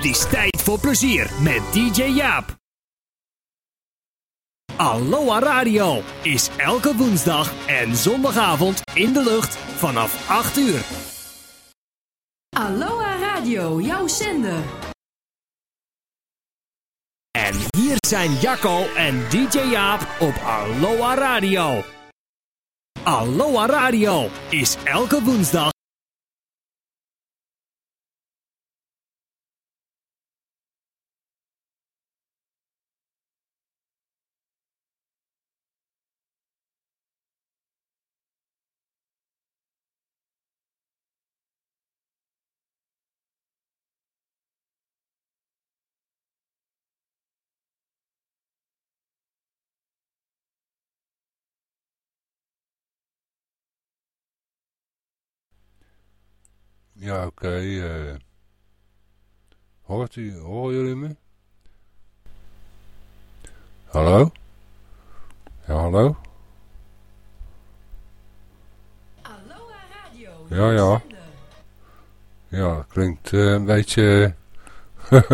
Het is tijd voor plezier met DJ Jaap. Aloha Radio is elke woensdag en zondagavond in de lucht vanaf 8 uur. Aloha Radio, jouw zender. En hier zijn Jacco en DJ Jaap op Aloha Radio. Aloha Radio is elke woensdag. Ja, oké. eh. hoort u, horen jullie me? Hallo? Ja, hallo? Aloha Radio, Ja, ja. Ja, klinkt eh, een beetje...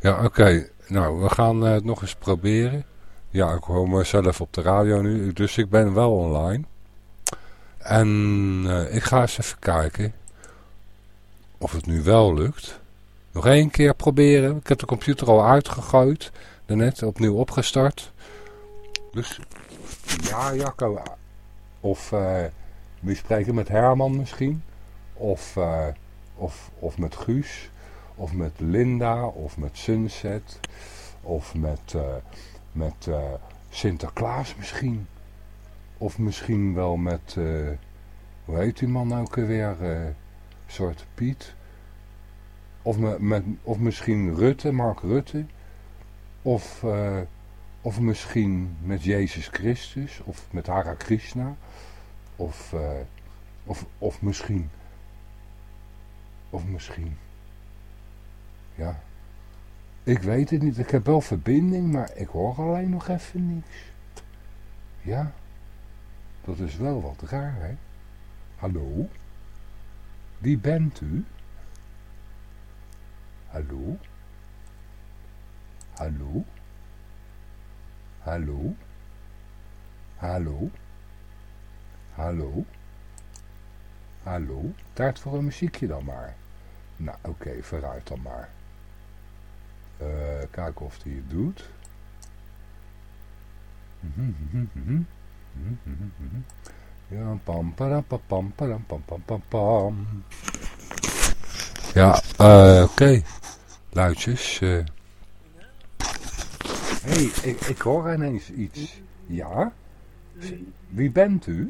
ja, oké. Nou, we gaan eh, het nog eens proberen. Ja, ik hoor mezelf op de radio nu, dus ik ben wel online. En ik ga eens even kijken of het nu wel lukt. Nog één keer proberen. Ik heb de computer al uitgegooid. Daarnet opnieuw opgestart. Dus ja, Jacco. Of eh we spreken met Herman misschien. Of, eh, of, of met Guus. Of met Linda. Of met Sunset. Of met, eh, met Sinterklaas misschien. Of misschien wel met... hoe heet die man nou ook weer? Soort Piet. Of, me, met, of misschien Rutte, Mark Rutte. Of, eh, of misschien met Jezus Christus. Of met Hara Krishna. Of, eh, of, of misschien. Of misschien. Ja. Ik weet het niet. Ik heb wel verbinding, maar ik hoor alleen nog even niks. Ja. Dat is wel wat raar, hè? Hallo? Wie bent u? Hallo? Hallo? Hallo? Hallo? Hallo? Hallo? Tijd voor een muziekje dan maar. Nou, oké, vooruit dan maar. Eh, kijken of hij het doet. Ja, pam, pam, pam, pam, pam, pam, pam. Ja, eh, oké. Luidjes. eh. hey, ik, ik hoor ineens iets. Ja? Wie bent u?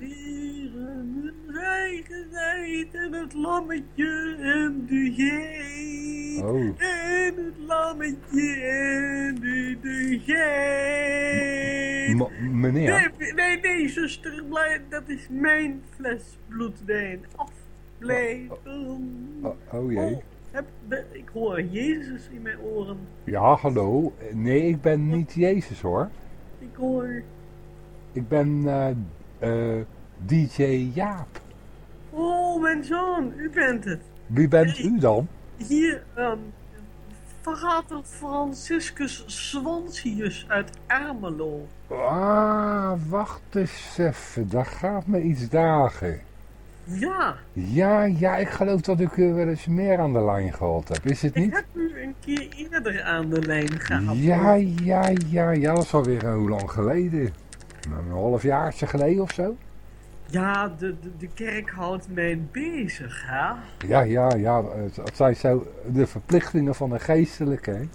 Tijd en het lammetje en de Oh. En het lammetje en de, de geit. M- meneer? Nee, nee, nee, zuster, blij, dat is mijn fles bloedwijn. Afblijven. Oh, oh jee. Oh, heb, ik hoor Jezus in mijn oren. Ja, hallo. Nee, ik ben niet Jezus hoor. Ik hoor, Ik ben eh, eh, DJ Jaap. oh mijn zoon, u bent het. Wie bent u dan? Hier, um, Vater Franciscus Swansius uit Ermelo. Ah, wacht eens even. Daar gaat me iets dagen. Ja, Ja, ja, ik geloof dat ik u wel eens meer aan de lijn gehad heb. Is het ik niet? heb u een keer eerder aan de lijn gehad. Ja, ja, ja, ja. Dat is alweer een hoe lang geleden? Een half jaartje geleden of zo? Ja, de, de, de kerk houdt mij bezig, hè? Ja, ja, ja. Het, zijn zo de verplichtingen van de geestelijke. hè?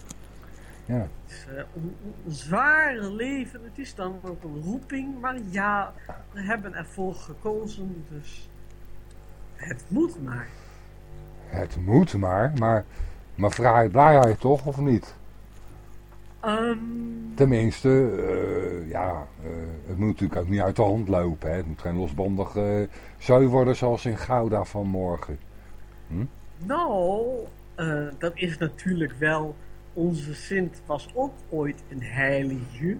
Ja. Het is eh, een, een zware leven. Het is dan ook een roeping. Maar ja, we hebben ervoor gekozen, dus het moet maar. Het moet maar, maar, maar vrij blijheid toch, of niet? Ehm, Tenminste, eh, ja, eh, het moet natuurlijk ook niet uit de hand lopen. Hè? Het moet geen losbandig uh, zooi worden zoals in Gouda vanmorgen. Hm? Nou, eh, dat is natuurlijk wel. Onze Sint was ook ooit een heilige.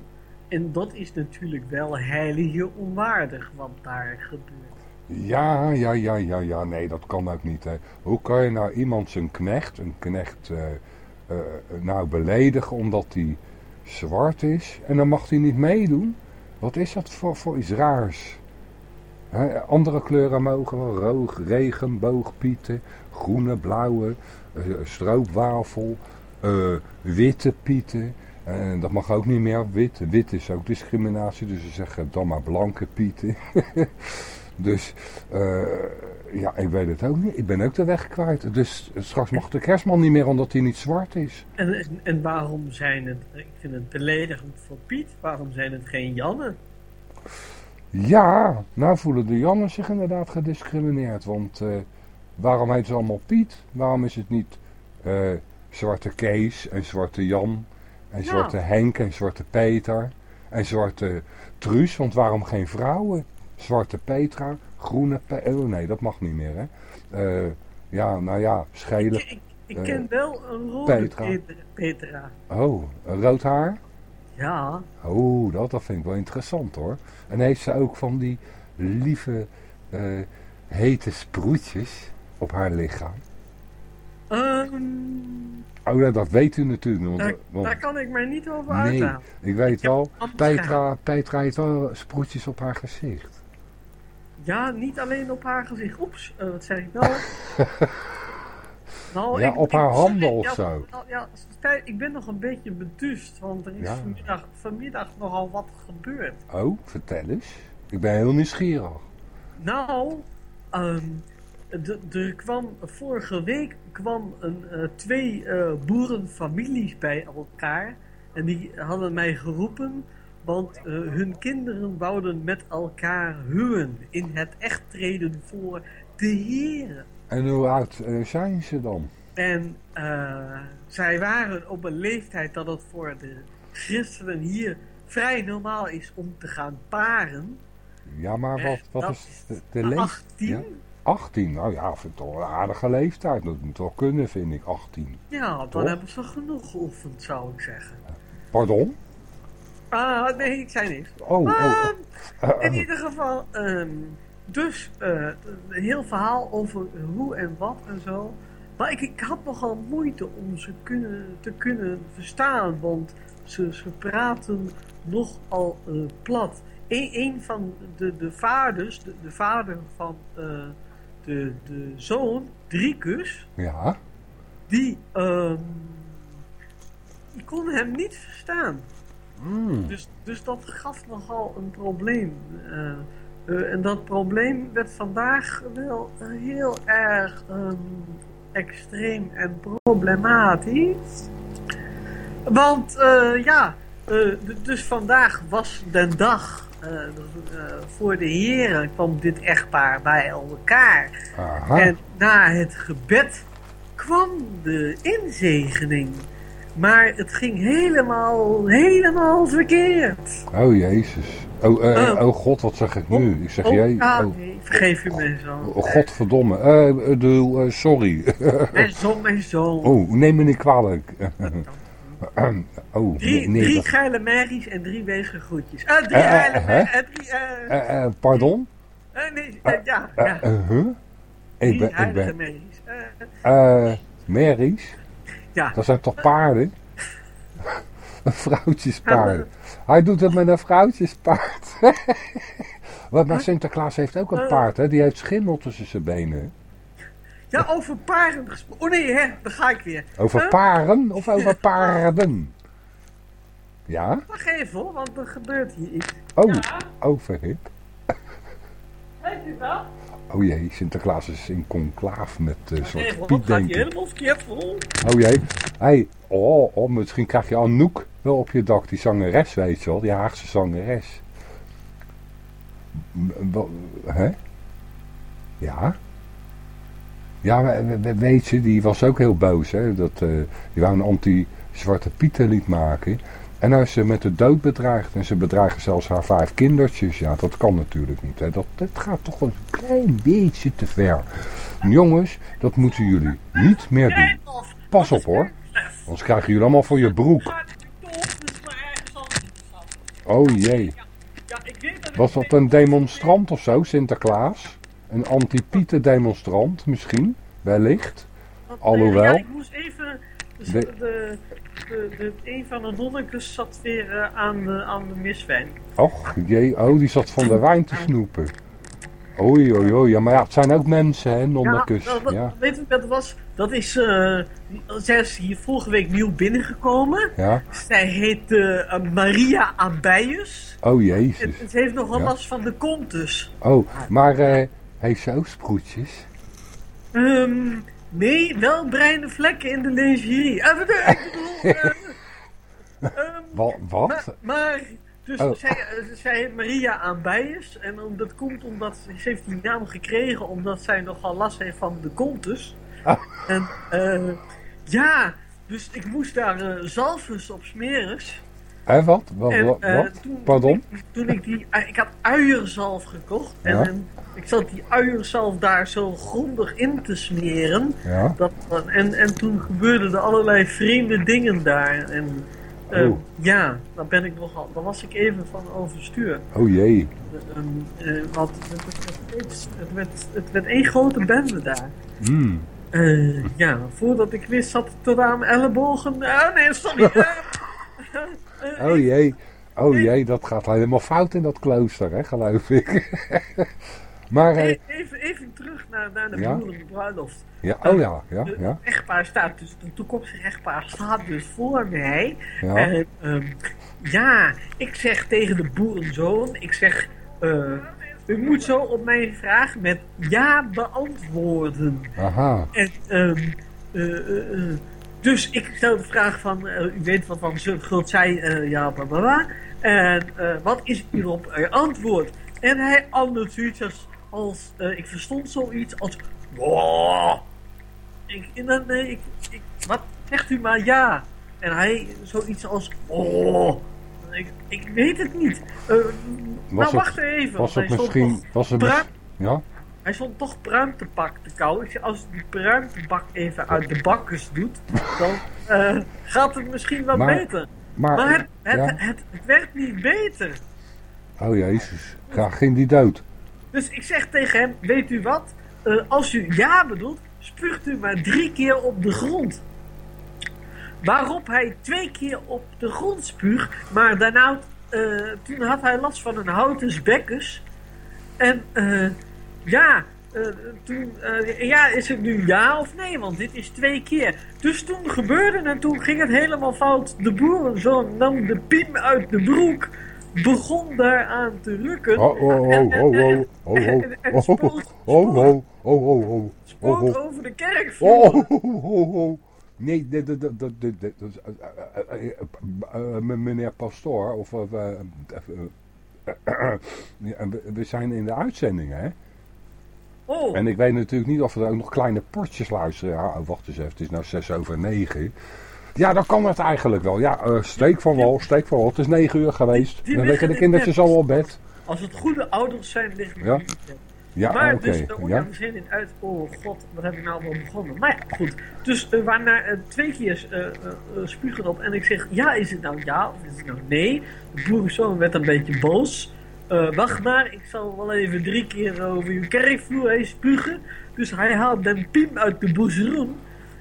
En dat is natuurlijk wel heilige onwaardig wat daar gebeurt. Ja, ja, ja, ja, ja. Nee, dat kan ook niet. Hè. Hoe kan je nou iemand zijn knecht, een knecht, eh, eh, nou beledigen omdat hij zwart is en dan mag hij niet meedoen? Wat is dat voor, voor iets raars? Andere kleuren mogen wel, roog, regenboogpieten, groene, blauwe, eh, stroopwafel, witte pieten. En dat mag ook niet meer, wit. Wit is ook discriminatie, dus ze zeggen dan maar blanke pieten. dus eh, ja, ik weet het ook niet. Ik ben ook de weg kwijt. Dus straks mag de kerstman niet meer omdat hij niet zwart is. En, en, en waarom zijn het, ik vind het beledigend voor Piet, waarom zijn het geen Janne? Ja, nou voelen de Jannen zich inderdaad gediscrimineerd. Want eh, waarom heet ze allemaal Piet? Waarom is het niet eh, Zwarte Kees en Zwarte Jan en Ja. Zwarte Henk en Zwarte Peter en Zwarte Truus? Want waarom geen vrouwen? Zwarte Petra, Groene Pe Oh nee, dat mag niet meer hè. Eh, ja, nou ja, schelen. Ik, ik, ik Eh, ken wel een rode Petra. Petra. Petra. Oh, een rood haar? Ja, Oh, dat, dat vind ik wel interessant hoor. En heeft ze ook van die lieve eh, hete sproetjes op haar lichaam? Ehm, Oh ja, dat weet u natuurlijk. Want, daar, want- daar kan ik mij niet over nee, ik weet heb wel, Petra, Petra heeft wel sproetjes op haar gezicht. Ja, niet alleen op haar gezicht. Oeps, eh, wat zeg ik nou? nou Ja, op haar handen of ja, zo. Ja, ja, ik ben nog een beetje beduust, want er is Ja. vanmiddag, vanmiddag nogal wat gebeurd. Oh, vertel eens. Ik ben heel nieuwsgierig. Nou, ehm, er kwam vorige week kwam een, eh, twee eh, boerenfamilies bij elkaar. En die hadden mij geroepen, want eh, hun kinderen wouden met elkaar huwen in het echttreden voor de heren. En hoe oud eh, zijn ze dan? En eh, zij waren op een leeftijd dat het voor de christenen hier vrij normaal is om te gaan paren. Ja, maar wat, wat is de, de leeftijd? 18. Ja? 18, nou ja, vind ik toch een aardige leeftijd. Dat moet wel kunnen, vind ik, 18. Ja, dan Toch? hebben ze genoeg geoefend, zou ik zeggen. Pardon? Ah, nee, ik zei niks. Oh, oh, Ah, oh. in ieder geval, ehm, dus eh, een heel verhaal over hoe en wat en zo. Maar ik, ik had nogal moeite om ze kunnen, te kunnen verstaan, want ze, ze praten nogal eh, plat. Eén een van de, de vaders, de, de vader van eh, de, de zoon, Driekus, Ja, die, ehm, die kon hem niet verstaan. Mm. Dus, dus dat gaf nogal een probleem. Eh, eh, en dat probleem werd vandaag wel heel erg ehm, extreem en problematisch. Want eh, ja, dus vandaag was de dag voor de heren kwam dit echtpaar bij elkaar. aha. En na het gebed kwam de inzegening. Maar het ging helemaal, helemaal verkeerd. Oh, jezus. Oh, eh, Oh. oh, god, wat zeg ik nu? Ik zeg, Oh, jee, ja, oh, nee, vergeef u mij zo. oh, godverdomme. Eh, sorry. Mijn zoon, mijn zoon. oh, neem me niet kwalijk. oh, Drie, nee, drie dat- geile merries en drie wezen groetjes. Eh, drie geile merries en drie... pardon? nee, ja, ja. huh? Ik ben, ik ben, merries. Ja. Dat zijn toch paarden? Een vrouwtjespaard. Hij doet het met een vrouwtjespaard. Want maar Sinterklaas heeft ook een paard, hè? Die heeft schimmel tussen zijn benen. ja, over paren gesproken. Oh nee, hè, daar ga ik weer. Over Huh? paren of over paarden? Ja? Wacht even hoor, want er gebeurt hier iets. Oh, oh verhip. Weet u wel? Oh jee, Sinterklaas is in conclaaf met uh, Zwarte wat Piet, gaat denk ik. helemaal verkeerd vol? Oh jee. Hey, oh, oh, misschien krijg je Anouk wel op je dak, die zangeres, weet je wel, die Haagse zangeres. Hè? Ja? Ja, we- we- we- weet je, die was ook heel boos, hè. Dat, eh, die wou een anti-Zwarte Pieten lied maken. En is ze met de dood bedreigd. En ze bedreigen zelfs haar vijf kindertjes. Ja, dat kan natuurlijk niet. Hè. Dat, dat gaat toch een klein beetje te ver. Jongens, dat moeten jullie niet meer doen. Pas op hoor. Anders krijgen jullie allemaal voor je broek. Oh jee. Was dat een demonstrant of zo, Sinterklaas? een anti-Pieten demonstrant misschien, wellicht. Eh, Alhoewel. Ja, ik moest even... De- de, de, een van de nonnekes zat weer eh, aan, de, aan de miswijn. Och, jee, oh, die zat van de wijn te snoepen. Oei, oei, oei. Ja, maar ja, het zijn ook mensen, hè, nonnekes. Ja, dat- Ja, weet je wat het was? Dat is... eh, zij is hier vorige week nieuw binnengekomen. ja. Zij heet eh, Maria Abijus. Oh, En jezus. ze heeft nogal Ja. last van de kont dus. Oh, maar heeft ze ook sproetjes? Ehm, nee, wel bruine vlekken in de lingerie. Eh, bedoel- ik bedoel... eh, ehm, Wa- maar, wat? maar dus Oh. zij, eh, zij heet Maria Abijus. En om, dat komt omdat... Ze heeft die naam gekregen omdat zij nogal last heeft van de kontus. Oh. En ja, dus ik moest daar zalfus op smeren. Wat? Wat? En, wat? eh, wat? Toen, Pardon? Toen ik, toen ik die, eh, ik had uierzalf gekocht. En, Ja. ik zat die uierzalf daar zo grondig in te smeren. Ja? Dat, en, en toen gebeurden er allerlei vreemde dingen daar. En eh, Oh. ja, daar ben ik nogal, daar was ik even van overstuur. Oh jee. Eh, ehm, eh, want het, het, het, werd, het werd één grote bende daar. Hmm. Eh, ja, voordat ik wist zat het tot aan mijn ellebogen. Ah nee, sorry. eh, eh, Oh jee. Oh jee, dat gaat helemaal fout in dat klooster, hè, geloof ik. maar, eh, E- Even, even terug naar, naar de Ja? boerenbruiloft. ja, oh ja, ja, Het ja, echtpaar staat dus, de toekomstige echtpaar staat dus voor mij. ja. En, ehm, ja, ik zeg tegen de boerenzoon, ik zeg, eh, u moet zo op mijn vraag met ja beantwoorden. Aha. En, ehm, eh, eh, eh, dus ik stel de vraag van, eh, u weet wat van schuld zij, eh, ja, bla bla bla. En eh, wat is hierop uw antwoord? En hij antwoordt zoiets als, als ik verstond zoiets als, wow. Ik, en dan, nee, ik, ik, wat zegt u maar ja? En hij zoiets als, oh. Ik, ik weet het niet. Nou, het- wacht even. Was het misschien... Was het Ja? Hij stond toch pruimtepak te kauwen. Ik zei, als die pruimtebak even uit de bakkers doet, dan eh, gaat het misschien wat Maar- beter. Maar, Maar het, het, ja. het, het werd niet beter. Oh jezus. Ja, ging die dood? Dus ik zeg tegen hem, weet u wat? Eh, als u ja bedoelt, spuugt u maar drie keer op de grond. Waarop hij twee keer op de grond spuugt, maar daarna, eh, toen had hij last van een houten bekkers. En eh, ja, eh, toen, eh, ja, is het nu ja of nee? Want dit is twee keer. Dus toen gebeurde het, toen ging het helemaal fout. De boerenzoon nam de piem uit de broek, begon daaraan te rukken. Oh, oh, oh, En- oh, en- oh, oh, oh, en- en oh, oh, oh, oh, oh, oh, oh, oh. over de kerkvloer. Oh, oh, oh, oh. Nee, de- eh, eh, eh, eh, eh, meneer Pastoor, of eh, eh, eh, eh, we zijn in de uitzending, hè? Oh, En ik weet natuurlijk niet of er ook nog kleine potjes luisteren. Ja, oh, wacht eens even, het is nou 6 over 9. Ja, dan kan het eigenlijk wel. Ja, eh, steek van wal, steek van wal. Het is 9 uur geweest. Die- Dan liggen de in kindertjes bed. al op bed. als het goede ouders zijn, liggen Ja. die in bed. Ja, maar oké. dus, oh ja, ja. we zijn in uit. Oh god, wat heb ik nou wel begonnen? Maar ja, goed. Dus we waren eh, twee keer eh, eh, eh, spugen op. En ik zeg, ja, is het nou ja of is het nou nee? De boerenzoon werd een beetje boos. Eh, wacht maar, ik zal wel even drie keer over uw kerkvloer heen spugen. Dus hij haalt den piem uit de boezeroen.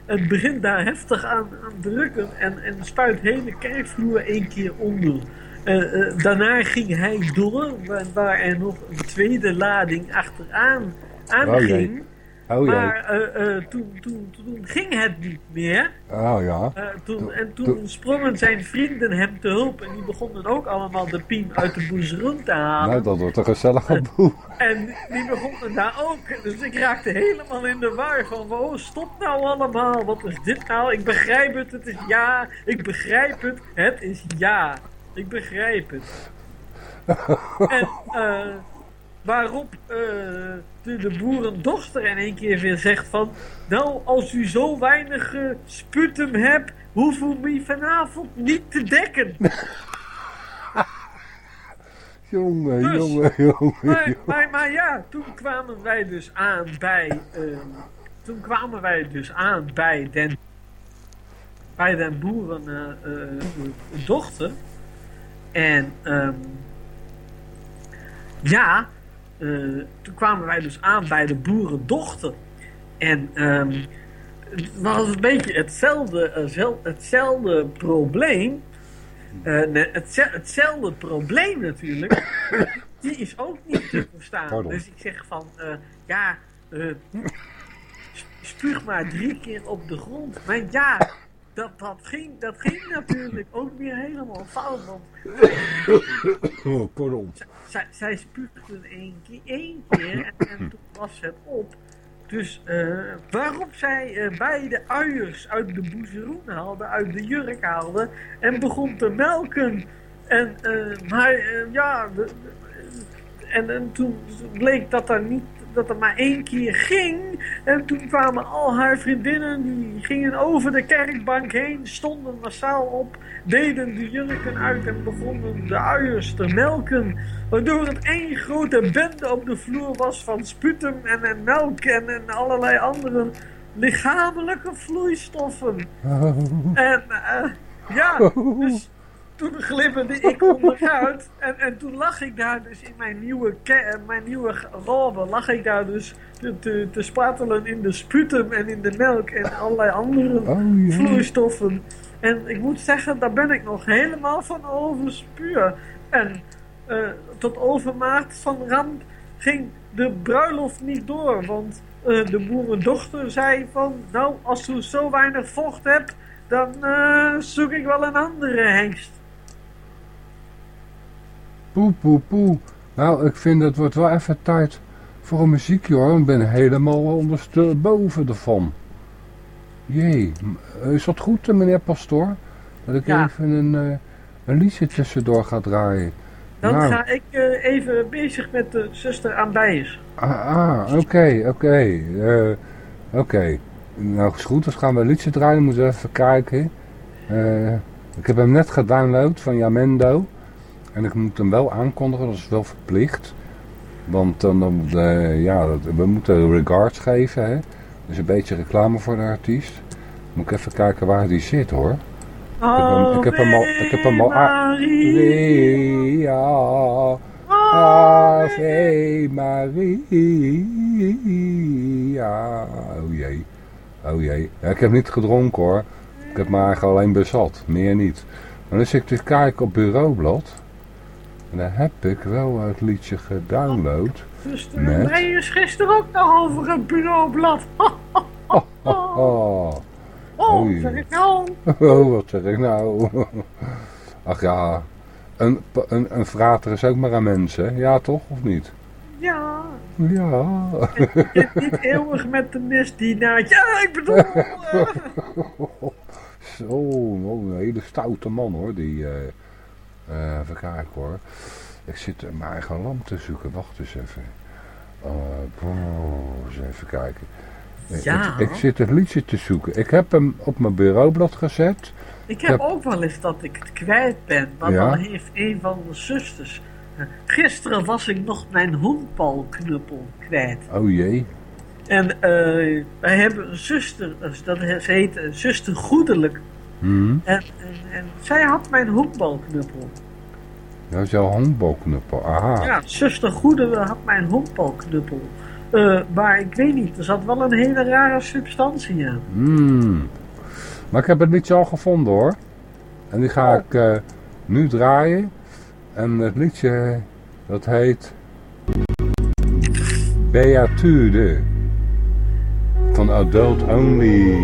En begint daar heftig aan, aan drukken. En, en spuit hele kerkvloer één keer onder. Eh, eh, daarna ging hij door, waar, waar er nog een tweede lading achteraan aanging. Oh jee. maar eh, eh, toen, toen, toen ging het niet meer. Oh ja. Eh, toen, en toen sprongen zijn vrienden hem te hulp. En die begonnen ook allemaal de piem uit de boezeroen te halen. Nou, dat wordt een gezellige boel. En die begonnen daar ook. Dus ik raakte helemaal in de war van, oh, stop nou allemaal. Wat is dit nou? Ik begrijp het, het is ja. Ik begrijp het, het is ja. Ik begrijp het. en eh, waarop eh, de, de boerendochter in één keer weer zegt van... Nou, als u zo weinig eh, sputum hebt, hoeven we me vanavond niet te dekken. Jongen, Dus, jongen, jongen. Maar, maar, maar ja, toen kwamen wij dus aan bij. ehm, toen kwamen wij dus aan bij den. Bij den boeren eh, eh, dochter. En ehm, ja, eh, toen kwamen wij dus aan bij de boerendochter. En ehm, het was een beetje hetzelfde, eh, zel- hetzelfde probleem. Eh, nee, hetzelfde probleem natuurlijk. Die is ook niet te verstaan. Pardon. Dus ik zeg van, ja, sp- spuug maar drie keer op de grond. Maar ja, dat, dat, ging, dat ging natuurlijk ook weer helemaal fout. Want Oh, pardon. zij, zij spuugden één keer, één keer en, en toen was het op. Dus eh, waarop zij eh, beide uiers uit de boezeroen haalde, uit de jurk haalde en begon te melken. En, eh, maar ja, de- de- en, en toen bleek dat er, niet, dat er maar één keer ging. En toen kwamen al haar vriendinnen, die gingen over de kerkbank heen, stonden massaal op, deden de jurken uit en begonnen de uiers te melken. Waardoor het één grote bende op de vloer was van sputum en, en melk en, en allerlei andere lichamelijke vloeistoffen. En eh, ja, dus toen glibberde ik onderuit. En, en toen lag ik daar dus in mijn nieuwe, eh, mijn nieuwe robe, lag ik daar dus te, te, te spartelen in de sputum en in de melk en allerlei andere Oh, vloeistoffen. En ik moet zeggen, daar ben ik nog helemaal van overspuur. En eh, tot overmaat van ramp ging de bruiloft niet door. Want eh, de boerendochter zei van, nou, als u zo weinig vocht hebt, dan zoek ik wel een andere hengst. Poe, poe, poe. Nou, ik vind het wordt wel even tijd voor een muziekje hoor. Ik ben helemaal ondersteboven ervan. Jee, is dat goed eh, meneer Pastoor? Dat ik Ja. even een, eh, een liedje tussendoor ga draaien. Dan Nou. ga ik eh, even bezig met de zuster aan Bijers. Ah, ah, oké, oké. Oké. Nou, is goed. Dan gaan we een liedje draaien. Moeten we even kijken. Ik heb hem net gedownload van Jamendo. En ik moet hem wel aankondigen. Dat is wel verplicht. Want dan, eh, ja, we moeten regards geven. Hè? Dus een beetje reclame voor de artiest. Moet ik even kijken waar die zit hoor. hem- ik heb hem ik heb hem al Maria. Ave Maria. Oh jee. Oh jee. Ik heb niet gedronken hoor. Ik heb me eigenlijk alleen bezat. Meer niet. Maar dan zit ik te kijken op bureaublad. En daar heb ik wel het liedje gedownload. Zuster Net. aan Bijers gisteren ook nog over een bureaublad. Oh, oh. Oh, Oei. zeg ik nou. Oh, wat zeg ik nou? Ach ja. Een, een, een frater is ook maar een mens, hè? Ja, toch? Of niet? Ja, Ja. je niet eeuwig met de misdienaar. Ja, ik bedoel... eh, Zo, een hele stoute man hoor. Die, eh eh, even kijken hoor. Ik zit mijn eigen lamp te zoeken. Wacht eens even. Boh, eens even kijken. Ja. Ik, ik zit het liedje te zoeken. Ik heb hem op mijn bureaublad gezet. Ik heb ook wel eens dat ik het kwijt ben. Maar Ja. dan heeft een van de zusters... eh, Gisteren was ik nog mijn hoenpalknuppel kwijt. Oh jee. En wij hebben een zuster, dat ze heet zuster Goedelijk. Hm. En, en, en zij had mijn hoenpalknuppel. Dat is jouw handbalknuppel. Aha. Ja, zuster Goedelijk had mijn hoenpalknuppel. Eh, maar ik weet niet, er zat wel een hele rare substantie aan. Hmm. Maar ik heb het liedje al gevonden hoor. En die ga Oh. ik eh, nu draaien. En het liedje dat heet Beatude van Adult Only.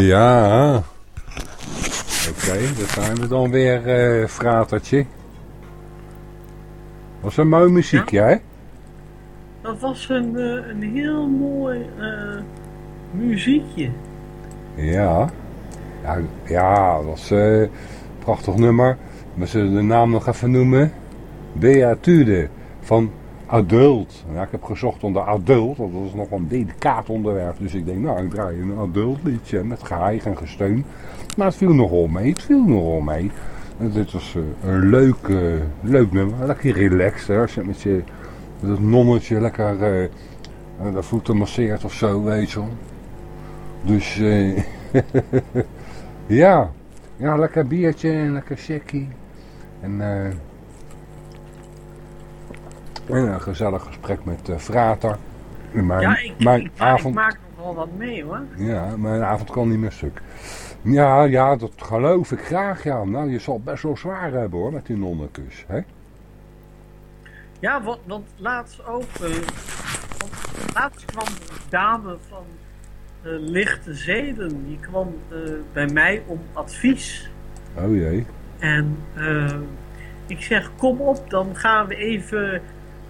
Ja. Oké, daar zijn we dan weer, eh fratertje. Was een mooi muziekje, hè? Dat was een, eh, een heel mooi eh, muziekje. Ja. Ja, ja dat was eh, een prachtig nummer. We zullen de naam nog even noemen. Beatude van Adult. Ja, ik heb gezocht onder Adult, want dat is nog een delicaat onderwerp. Dus ik denk, nou, ik draai een Adult liedje met geheig en gesteun. Maar het viel nogal mee, het viel nogal mee. En dit was eh, een leuk, eh, leuk nummer, lekker relaxed. Hè? Als je met je het nonnetje lekker eh, de voeten masseert of zo, weet je wel. Dus eh, ja. ja, lekker biertje en lekker checkie. En, eh, en een gezellig gesprek met eh Frater. Mijn, ja, ik, mijn ik, avond, ik maak nog wel wat mee hoor. ja, mijn avond kan niet meer stuk. Ja, ja, dat geloof ik graag, ja. Nou, je zal best wel zwaar hebben hoor, met die nonnenkus, hè? Ja, want, want laatst ook. want laatst kwam een dame van Lichte Zeden. Die kwam eh, bij mij om advies. Oh jee. En ik zeg: Kom op, dan gaan we even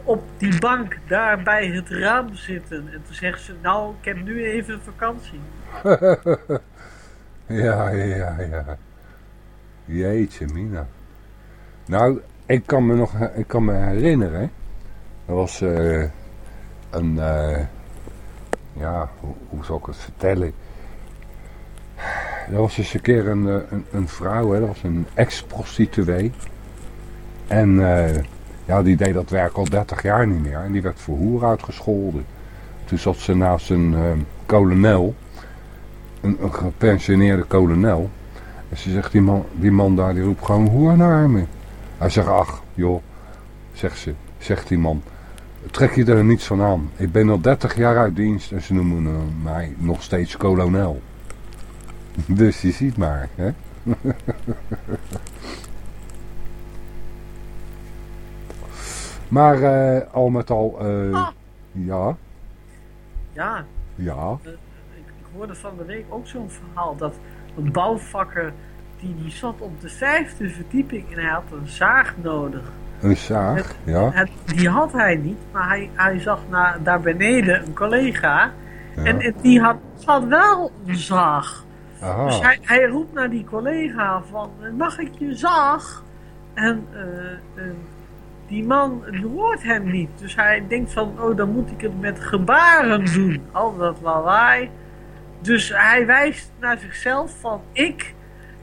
op die bank daar bij het raam zitten. En toen zegt ze: Nou, ik heb nu even vakantie. Ja, ja, ja. Jeetje, Mina. Nou, ik kan me nog ik kan me herinneren. Er was eh, een... eh, ja, hoe, hoe zal ik het vertellen? Er was eens een keer een, eh, een, vrouw, hè, dat was een ex-prostituee. En eh, ja, die deed dat werk al 30 jaar niet meer. En die werd voor hoer uitgescholden. Toen zat ze naast een eh, kolonel een, een gepensioneerde kolonel. En ze zegt, die man, die man daar, die roept gewoon hoer naar me. Hij zegt, ach, joh, zegt ze, zegt die man, trek je er niets van aan. Ik ben al 30 jaar uit dienst en ze noemen mij nog steeds kolonel. Dus je ziet maar, hè. maar eh, al met al, eh, Ah. ja, Ja, ja, eh, ik, ik hoorde van de week ook zo'n verhaal dat een bouwvakker. Die, die zat op de vijfde verdieping en hij had een zaag nodig. een zaag, ja. Het, die had hij niet, maar hij, hij zag naar, daar beneden een collega. ja. En, en die had, had wel een zaag. Aha. Dus hij, hij roept naar die collega van, mag ik je zaag? En eh, die man hoort hem niet. Dus hij denkt van, oh dan moet ik het met gebaren doen. Al dat lawaai. Dus hij wijst naar zichzelf van ik.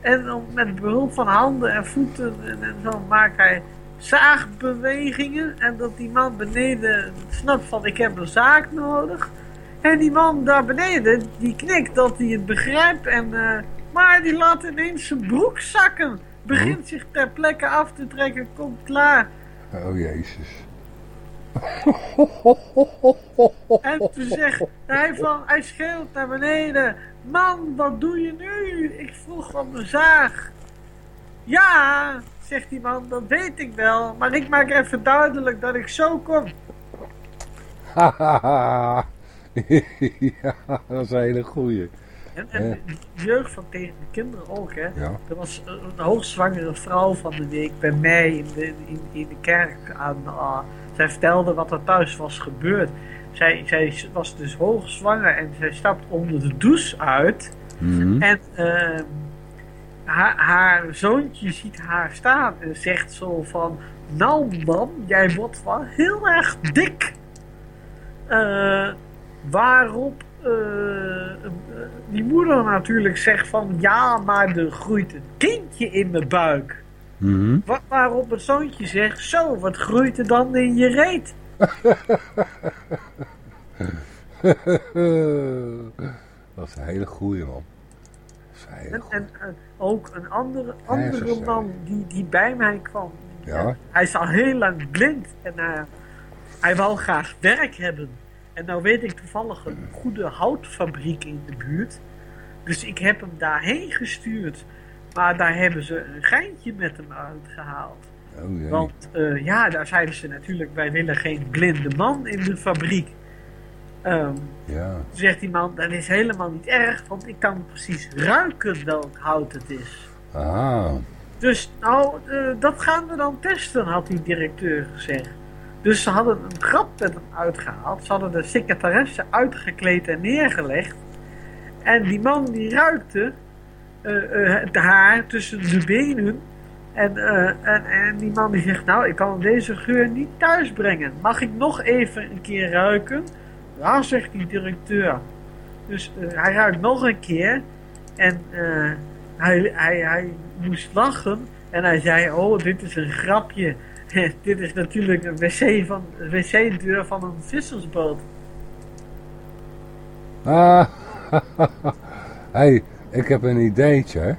En met behulp van handen en voeten en, en zo maakt hij zaagbewegingen. En dat die man beneden snapt van ik heb een zaak nodig. En die man daar beneden, die knikt dat hij het begrijpt. En, eh, maar die laat ineens zijn broek zakken. Begint zich ter plekke af te trekken, komt klaar. Oh jezus. En toen zegt hij van, hij schreeuwt naar beneden. Man, wat doe je nu? Ik vroeg om een zaag. Ja, zegt die man, dat weet ik wel. Maar ik maak even duidelijk dat ik zo kom. ja, dat is een hele goeie. En, de jeugd van tegen de kinderen ook, hè. Ja. Er was een hoogzwangere vrouw van de week bij mij in de, in, in de kerk. Aan, ah, zij vertelde wat er thuis was gebeurd. Zij, zij was dus hoogzwanger en zij stapt onder de douche uit. Mhm. En ehm, haar, haar zoontje ziet haar staan en zegt zo van... Nou man, jij wordt wel heel erg dik. Eh, waarop die moeder natuurlijk zegt van... Ja, maar er groeit een kindje in mijn buik. Mhm. Wa- waarop het zoontje zegt... Zo, wat groeit er dan in je reet? dat is een hele goeie man. En, eh, ook een andere, andere man die, die bij mij kwam. Ja. Hij is al heel lang blind en eh, hij wou graag werk hebben. En nou weet ik toevallig een goede houtfabriek in de buurt. Dus ik heb hem daarheen gestuurd. Maar daar hebben ze een geintje met hem uitgehaald. Oh. Want eh, ja, daar zeiden ze natuurlijk, wij willen geen blinde man in de fabriek. Ehm, Ja. toen zegt die man, dat is helemaal niet erg, want ik kan precies ruiken welk hout het is. Ah. Dus nou, eh, dat gaan we dan testen, had die directeur gezegd. Dus ze hadden een grap hem uitgehaald. Ze hadden de secretaresse uitgekleed en neergelegd. En die man die ruikte eh, eh, het haar tussen de benen. En, eh, en, en die man die zegt, nou, ik kan deze geur niet thuis brengen. Mag ik nog even een keer ruiken? Ja, zegt die directeur. Dus hij ruikt nog een keer. En hij, hij, hij moest lachen. En hij zei, oh, dit is een grapje. dit is natuurlijk een wc van, een wc-deur van een vissersboot. Ah. hey, ik heb een ideetje.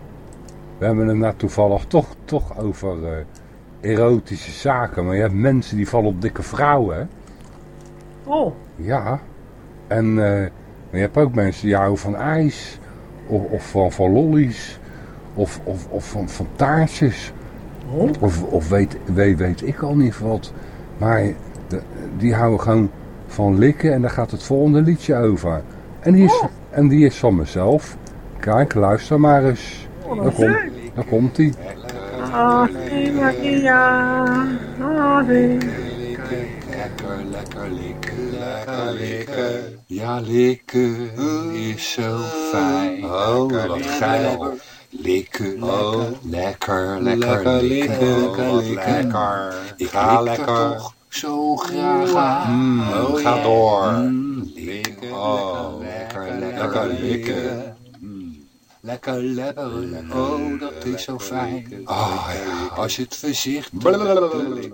We hebben het nou toevallig toch, toch over eh, erotische zaken. Maar je hebt mensen die vallen op dikke vrouwen. Oh, Ja. En eh, maar je hebt ook mensen die houden van ijs. Of, of van, van lollies. Of, of, of van, van taartjes. Oh. Of, of weet, weet, weet ik al niet wat. Maar de- die houden gewoon van likken en daar gaat het volgende liedje over. En die is, en die is van mezelf. Kijk, luister maar eens. Oh, Daar dat komt, daar komt hij. Lekker, lekker likken, lekker likken. Ja, likken is zo fijn. Oh, wat geil. Likken, oh, lekker, lekker likken, wat lekker. Ik ga lekker toch zo graag aan. Oh, ga door. Likken, oh, lekker, lekker likken. Lekker lekker, oh dat is zo fijn. Oh ja, als je het voorzichtig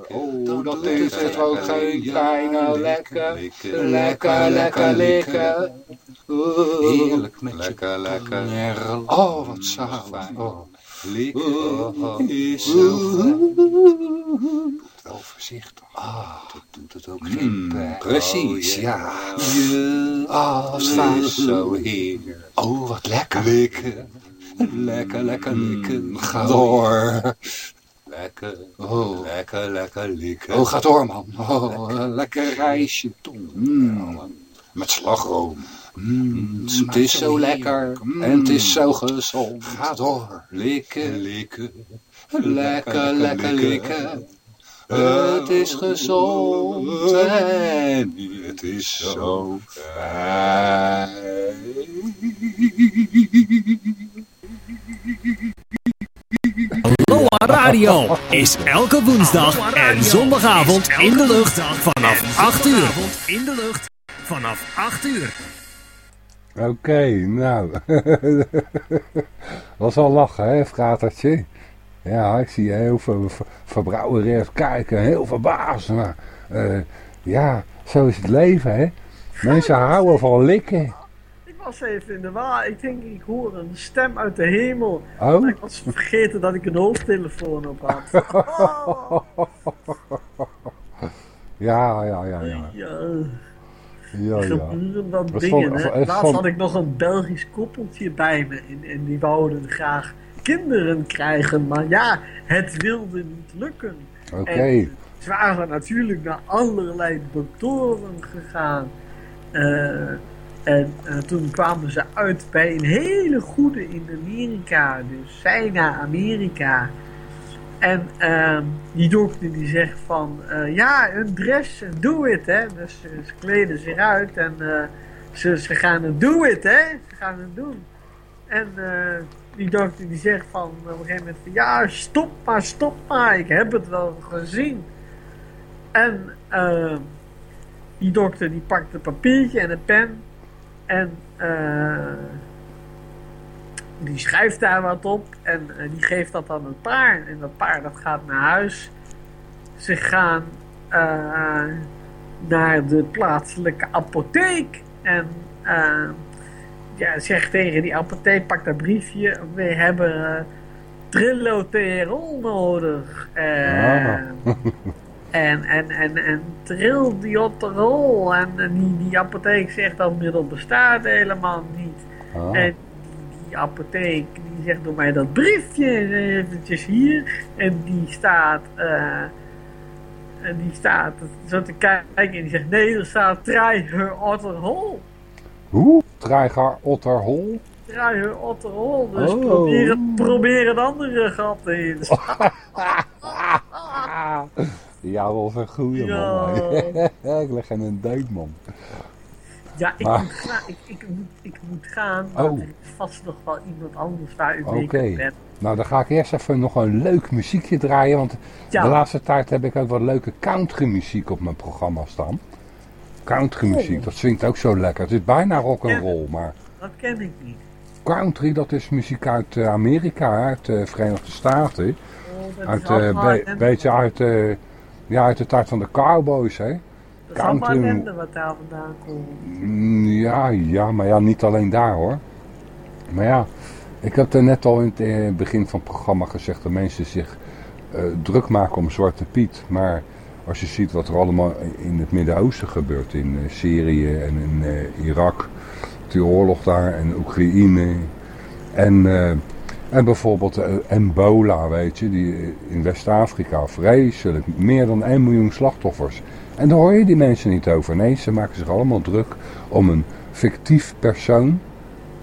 Oh, dat heeft het ook geen. Nou, lekker, lekker, lekker likken. Heerlijk met lekker, lekker. Oh, wat zalig. Oh, likken is zo fijn. Wel voorzichtig. Ah, dat doet het ook geen pijn. Precies, ja. Ah, wat fijn. Zo heerlijk. Oh, wat lekker. Likken. Lekker, lekker likken. Ga door. Lekker, oh. lekker, lekker likken. Oh, ga door, man. Oh, lekker reisje, Tom. Mm. Met slagroom. Mm, het is zo lekker en het is zo gezond. Ga door. Likken, likken. Lekker, lekker likken. Het is gezond en het is zo fijn. Aloha Radio is elke woensdag en zondagavond in de lucht vanaf 8 uur. In de lucht vanaf 8 uur. Oké, nou. Was al lachen, hè, fratertje? Ja, ik zie heel veel ver- verbrouwereerd kijken, heel verbaasd. Maar eh, ja, zo is het leven, hè. Mensen houden van likken. Ik was even in de war. Ik denk, ik hoor een stem uit de hemel. Oh, ik was vergeten dat ik een hoofdtelefoon op had. Oh, ja, ja, ja, ja. ja, ja, ja. gebeuren dat Wat dingen. wat Laatst had ik nog een Belgisch koppeltje bij me. En, en die wouden graag kinderen krijgen. Maar ja, het wilde niet lukken. Oké, En ze waren natuurlijk naar allerlei doktoren gegaan. Eh, En eh, toen kwamen ze uit bij een hele goede in Amerika. Dus zij naar Amerika. En ehm, die dokter die zegt van, eh, ja, een dress, do it, hè. Dus ze, ze kleden zich uit en ze, ze gaan het do it, hè. Ze gaan het doen. En eh, die dokter die zegt van, op een gegeven moment van, ja, stop maar, stop maar, ik heb het wel gezien. En ehm, die dokter die pakt een papiertje en een pen en eh, die schrijft daar wat op en eh, die geeft dat aan het paar. En dat paar dat gaat naar huis. Ze gaan eh, naar de plaatselijke apotheek. En eh, ja, zegt tegen die apotheek, pak dat briefje. We hebben eh, trilloterol nodig. Ah. En, en, en, en trildiotterol. En, en die, die apotheek zegt dat middel bestaat helemaal niet. Ah. En die apotheek die zegt door mij dat briefje eventjes hier. En die staat, eh, en die staat zo te kijken en die zegt nee, er staat try her. Hoe? Treiger Otterhol? Her otterhol. Dus Oh. probeer, het, probeer een andere gat in. Ja, wel een goeie Ja. man. ik leg in een duik man. Ja, ik, Maar- moet, gaan, ik, ik, moet, ik moet gaan, Oh. er is vast nog wel iemand anders waar u mee Oké. Nou, dan ga ik eerst even nog een leuk muziekje draaien. Want Ja. de laatste tijd heb ik ook wat leuke country muziek op mijn programma staan. Country muziek, Oh. dat swingt ook zo lekker. Het is bijna rock and roll, maar Dat ken ik niet. country dat is muziek uit eh, Amerika, uit de Verenigde Staten. Oh, Uit, eh, be- beetje uit, eh, ja, uit de tijd van de cowboys, hè. Dat is allemaal country- wat daar vandaan komt. Mm, Ja, ja, maar ja, niet alleen daar hoor. Maar ja, ik heb er net al in het eh, begin van het programma gezegd dat mensen zich eh, druk maken om Zwarte Piet. Maar als je ziet wat er allemaal in het Midden-Oosten gebeurt, in eh, Syrië en in eh, Irak, die oorlog daar en Oekraïne. En, eh, en bijvoorbeeld Ebola, weet je, die in West-Afrika, vreselijk, meer dan 1 miljoen slachtoffers. En daar hoor je die mensen niet over. Nee, ze maken zich allemaal druk om een fictief persoon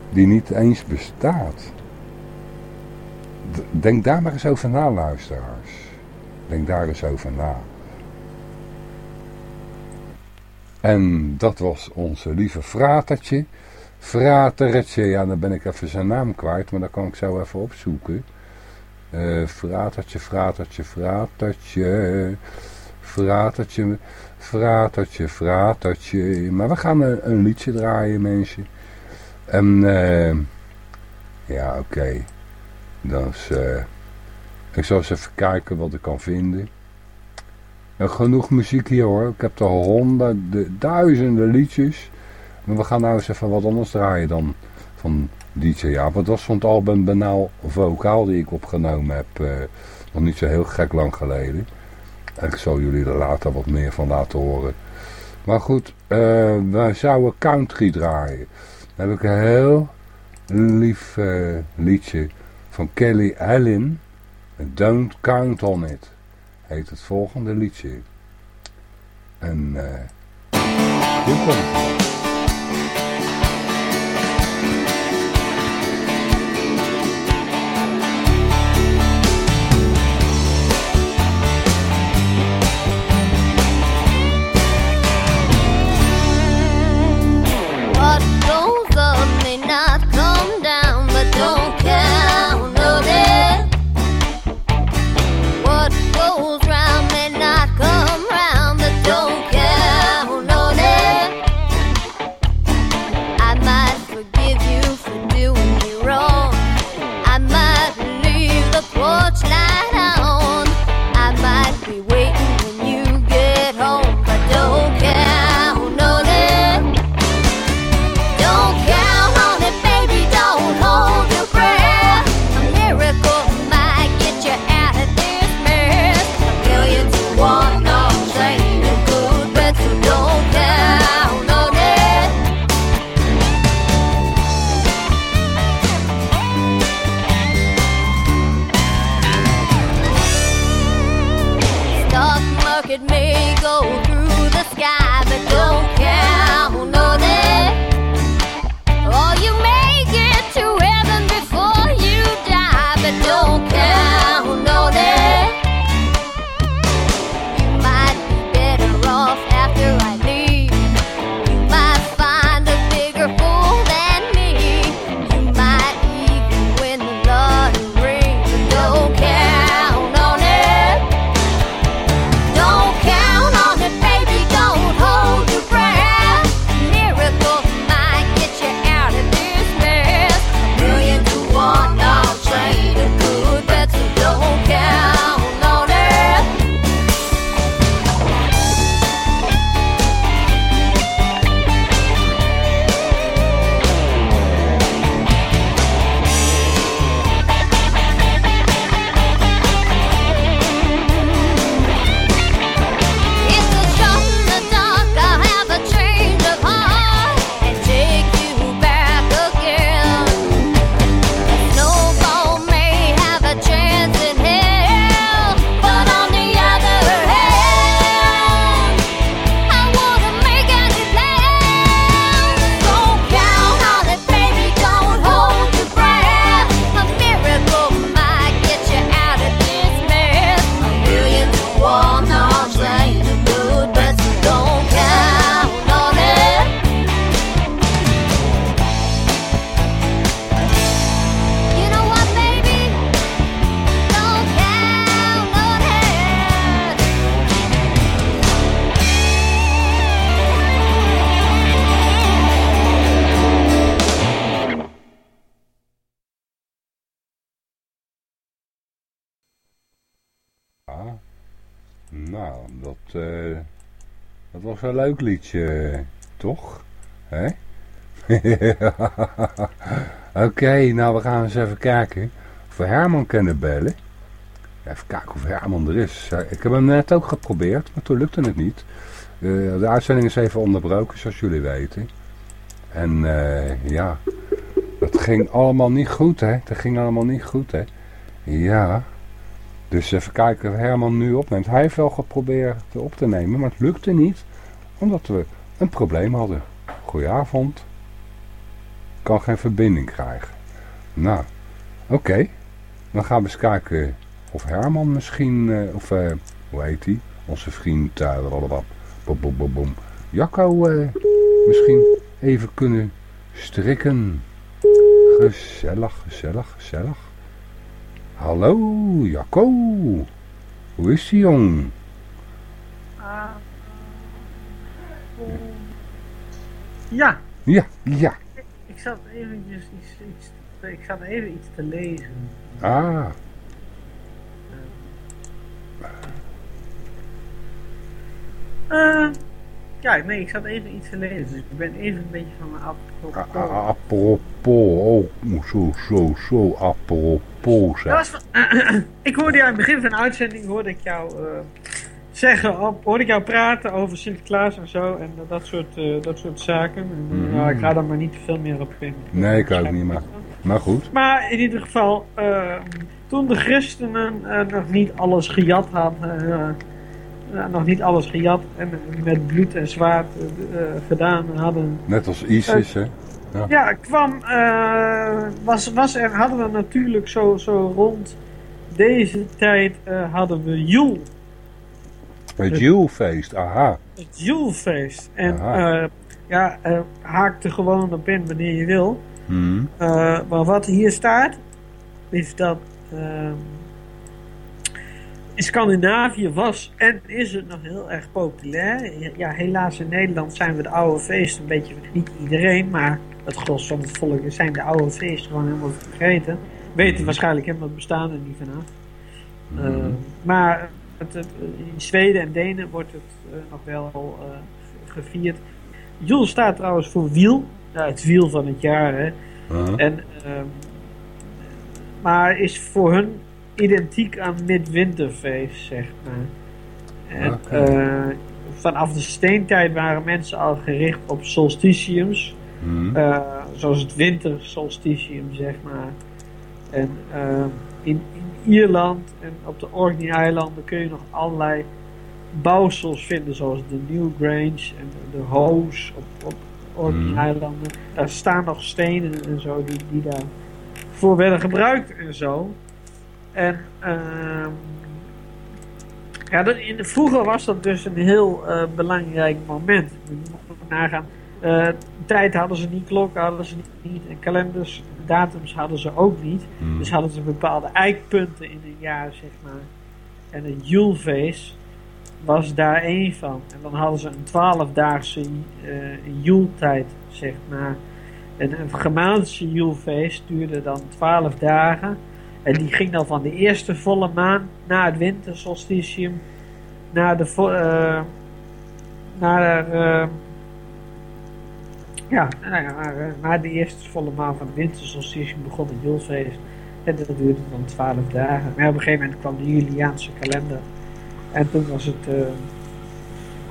die niet eens bestaat. Denk daar maar eens over na, luisteraars. Denk daar eens over na. En dat was onze lieve fratertje. Fratertje, ja, dan ben ik even zijn naam kwijt, maar dat kan ik zo even opzoeken. Eh fratertje, fratertje, fratertje. Fratertje, fratertje. Maar we gaan een, een liedje draaien, mensen. En, eh, ja, oké. Dus, eh, ik zal eens even kijken wat ik kan vinden. En genoeg muziek hier hoor. Ik heb er honderden, duizenden liedjes. Maar we gaan nou eens even wat anders draaien dan van DJ Ja. Want dat is van het album Banaal Vokaal die ik opgenomen heb. eh, nog niet zo heel gek lang geleden. En ik zal jullie er later wat meer van laten horen. Maar goed, eh, we zouden country draaien. Dan heb ik een heel lief eh, liedje van Kelly Allen. Don't Count On It. Heet het volgende liedje. En eh komt het. Leuk liedje, toch? Oké, nou we gaan eens even kijken of we Herman kunnen bellen. Even kijken of Herman er is. Ik heb hem net ook geprobeerd, maar toen lukte het niet. Eh, de uitzending is even onderbroken, zoals jullie weten. En eh, ja, dat ging allemaal niet goed, hè. Dat ging allemaal niet goed, hè. Ja. Dus even kijken of Herman nu opneemt. Hij heeft wel geprobeerd op te nemen, maar het lukte niet. Omdat we een probleem hadden. Goedenavond. Kan geen verbinding krijgen. Nou, oké. Dan gaan we eens kijken of Herman misschien, eh, of eh, hoe heet hij? Onze vriend, uh, bom, bom, bom, bom. Jacco eh, misschien even kunnen strikken. Gezellig, gezellig, gezellig. Hallo, Jacco. Hoe is die jong? Ja, Ja, ja. ik zat eventjes iets, iets, ik zat even iets te lezen. Ah, Eh, ja, nee, ik zat even iets te lezen, dus ik ben even een beetje van mijn a- apropos. a- apropos. Oh, zo, zo, zo, apropos. Dat Zeg. was van- ik hoorde jou aan het begin van de uitzending hoorde ik jou eh, zeggen, op- hoorde ik jou praten over Sinterklaas en zo en dat- soort, eh, dat soort zaken. En, eh, Mhm. nou, ik ga daar maar niet te veel meer op in. Nee, ik ook niet, maar, maar goed. Maar in ieder geval, eh, toen de christenen eh, nog niet alles gejat hadden, nog niet alles gejat en met bloed en zwaard gedaan hadden, Net als ISIS, hè. ja, kwam, eh, was, was er, hadden we natuurlijk zo, zo rond deze tijd hadden we Joel, Het Julefeest, aha. het Joelfeest. En eh, ja, eh, haak er gewoon op in wanneer je wil. Hm. Eh, maar wat hier staat, is dat ehm, in Scandinavië was en is het nog heel erg populair. Ja, helaas in Nederland zijn we de oude feesten een beetje, niet iedereen, maar het gros van het volk zijn de oude feesten gewoon helemaal vergeten. Weten waarschijnlijk helemaal het bestaan er niet vanaf. Eh, maar het, het- in Zweden en Denen wordt het eh, nog wel eh, gevierd. Jul staat trouwens voor wiel. Het wiel van het jaar. Hè. Aha. En, ehm, maar is voor hun identiek aan midwinterfeest, zeg maar. En, eh, vanaf de steentijd waren mensen al gericht op solstitiums. Hm. Eh, zoals het wintersolstitium, zeg maar. En eh, in, in Ierland en op de Orkney-eilanden kun je nog allerlei bouwsels vinden, zoals de Newgrange en de, de Hoos op, op Orkney-eilanden. Daar staan nog stenen en zo die, die daarvoor werden gebruikt en zo. En ehm, ja, dat, in vroeger was dat dus een heel eh, belangrijk moment. Je moet nagaan. eh, tijd hadden ze niet, klokken hadden ze niet, en kalenders, datums hadden ze ook niet. Hm. Dus hadden ze bepaalde eikpunten in een jaar, zeg maar. En het Julefeest was daar één van. En dan hadden ze een twaalfdaagse uh, Juletijd, zeg maar. En een Germaanse Julefeest duurde dan twaalf dagen. En die ging dan van de eerste volle maan na het wintersolstitium naar de eh, naar de, eh, ja, nou ja, naar, eh, na de eerste volle maan van het wintersolstitium begon het Julfeest. En dat duurde dan twaalf dagen. Maar op een gegeven moment kwam de Juliaanse kalender. En toen was het, eh,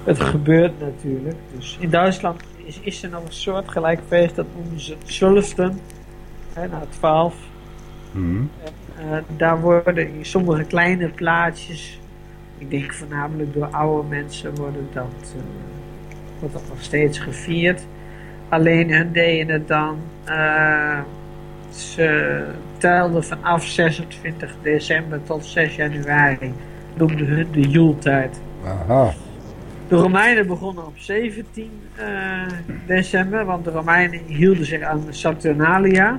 het gebeurd natuurlijk. Dus in Duitsland is, is er nog een soortgelijk feest, dat noemen ze Zulsten. Hè, na twaalf. Uh, daar worden in sommige kleine plaatsjes, ik denk voornamelijk door oude mensen, worden dat, uh, wordt dat nog steeds gevierd. Alleen hun deden het dan, uh, ze telden vanaf 26 december tot 6 januari, noemden hun de Joeltijd. Aha. De Romeinen begonnen op 17 december, want de Romeinen hielden zich aan Saturnalia.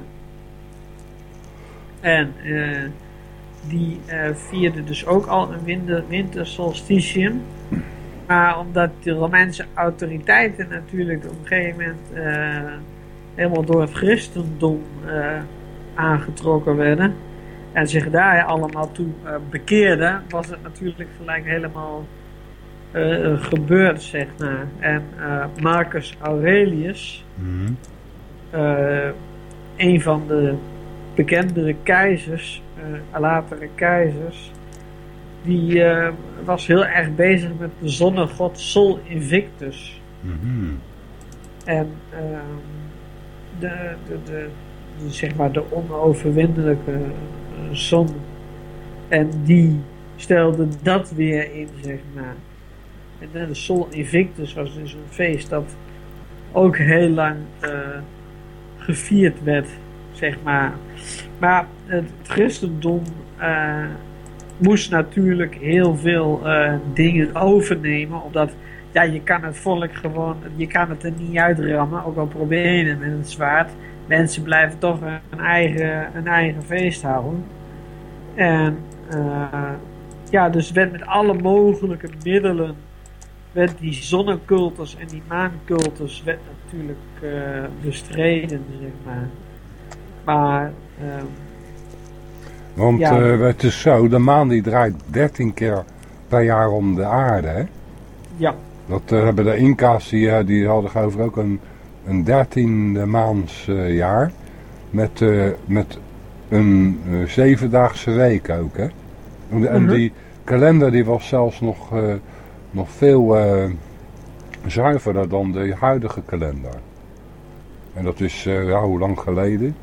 En uh, die uh, vierde dus ook al een winter, wintersolstitium. Maar omdat de Romeinse autoriteiten natuurlijk op een gegeven moment uh, helemaal door het christendom aangetrokken werden, en zich daar allemaal toe eh, bekeerden, was het natuurlijk gelijk helemaal eh, gebeurd, zeg maar. En eh, Marcus Aurelius, Mhm. eh, een van de bekendere keizers, eh, latere keizers, die eh, was heel erg bezig met de zonnegod Sol Invictus. Mhm. En ehm, de, de, de, de, zeg maar de onoverwinnelijke eh, zon. En die stelde dat weer in, zeg maar. En dan de Sol Invictus was dus een feest dat ook heel lang eh, gevierd werd, zeg maar. Maar het, het christendom eh, moest natuurlijk heel veel eh, dingen overnemen, omdat ja, je kan het volk gewoon, je kan het er niet uitrammen, ook al probeer je het met een zwaard. Mensen blijven toch een eigen, een eigen feest houden. En eh, ja, dus werd met alle mogelijke middelen, werd die zonnecultus en die maancultus werd natuurlijk eh, bestreden, zeg maar. Maar, ehm, Want Ja. eh, het is zo, de maan die draait 13 keer per jaar om de aarde. Hè? ja, Dat eh, hebben de Inca's, die, eh, die hadden geloof ik ook een, een dertiende maans jaar. Met, met een zevendaagse week ook. Hè? En, Mhm. die kalender die was zelfs nog, nog veel zuiverder dan de huidige kalender. En dat is, ja, hoe lang geleden?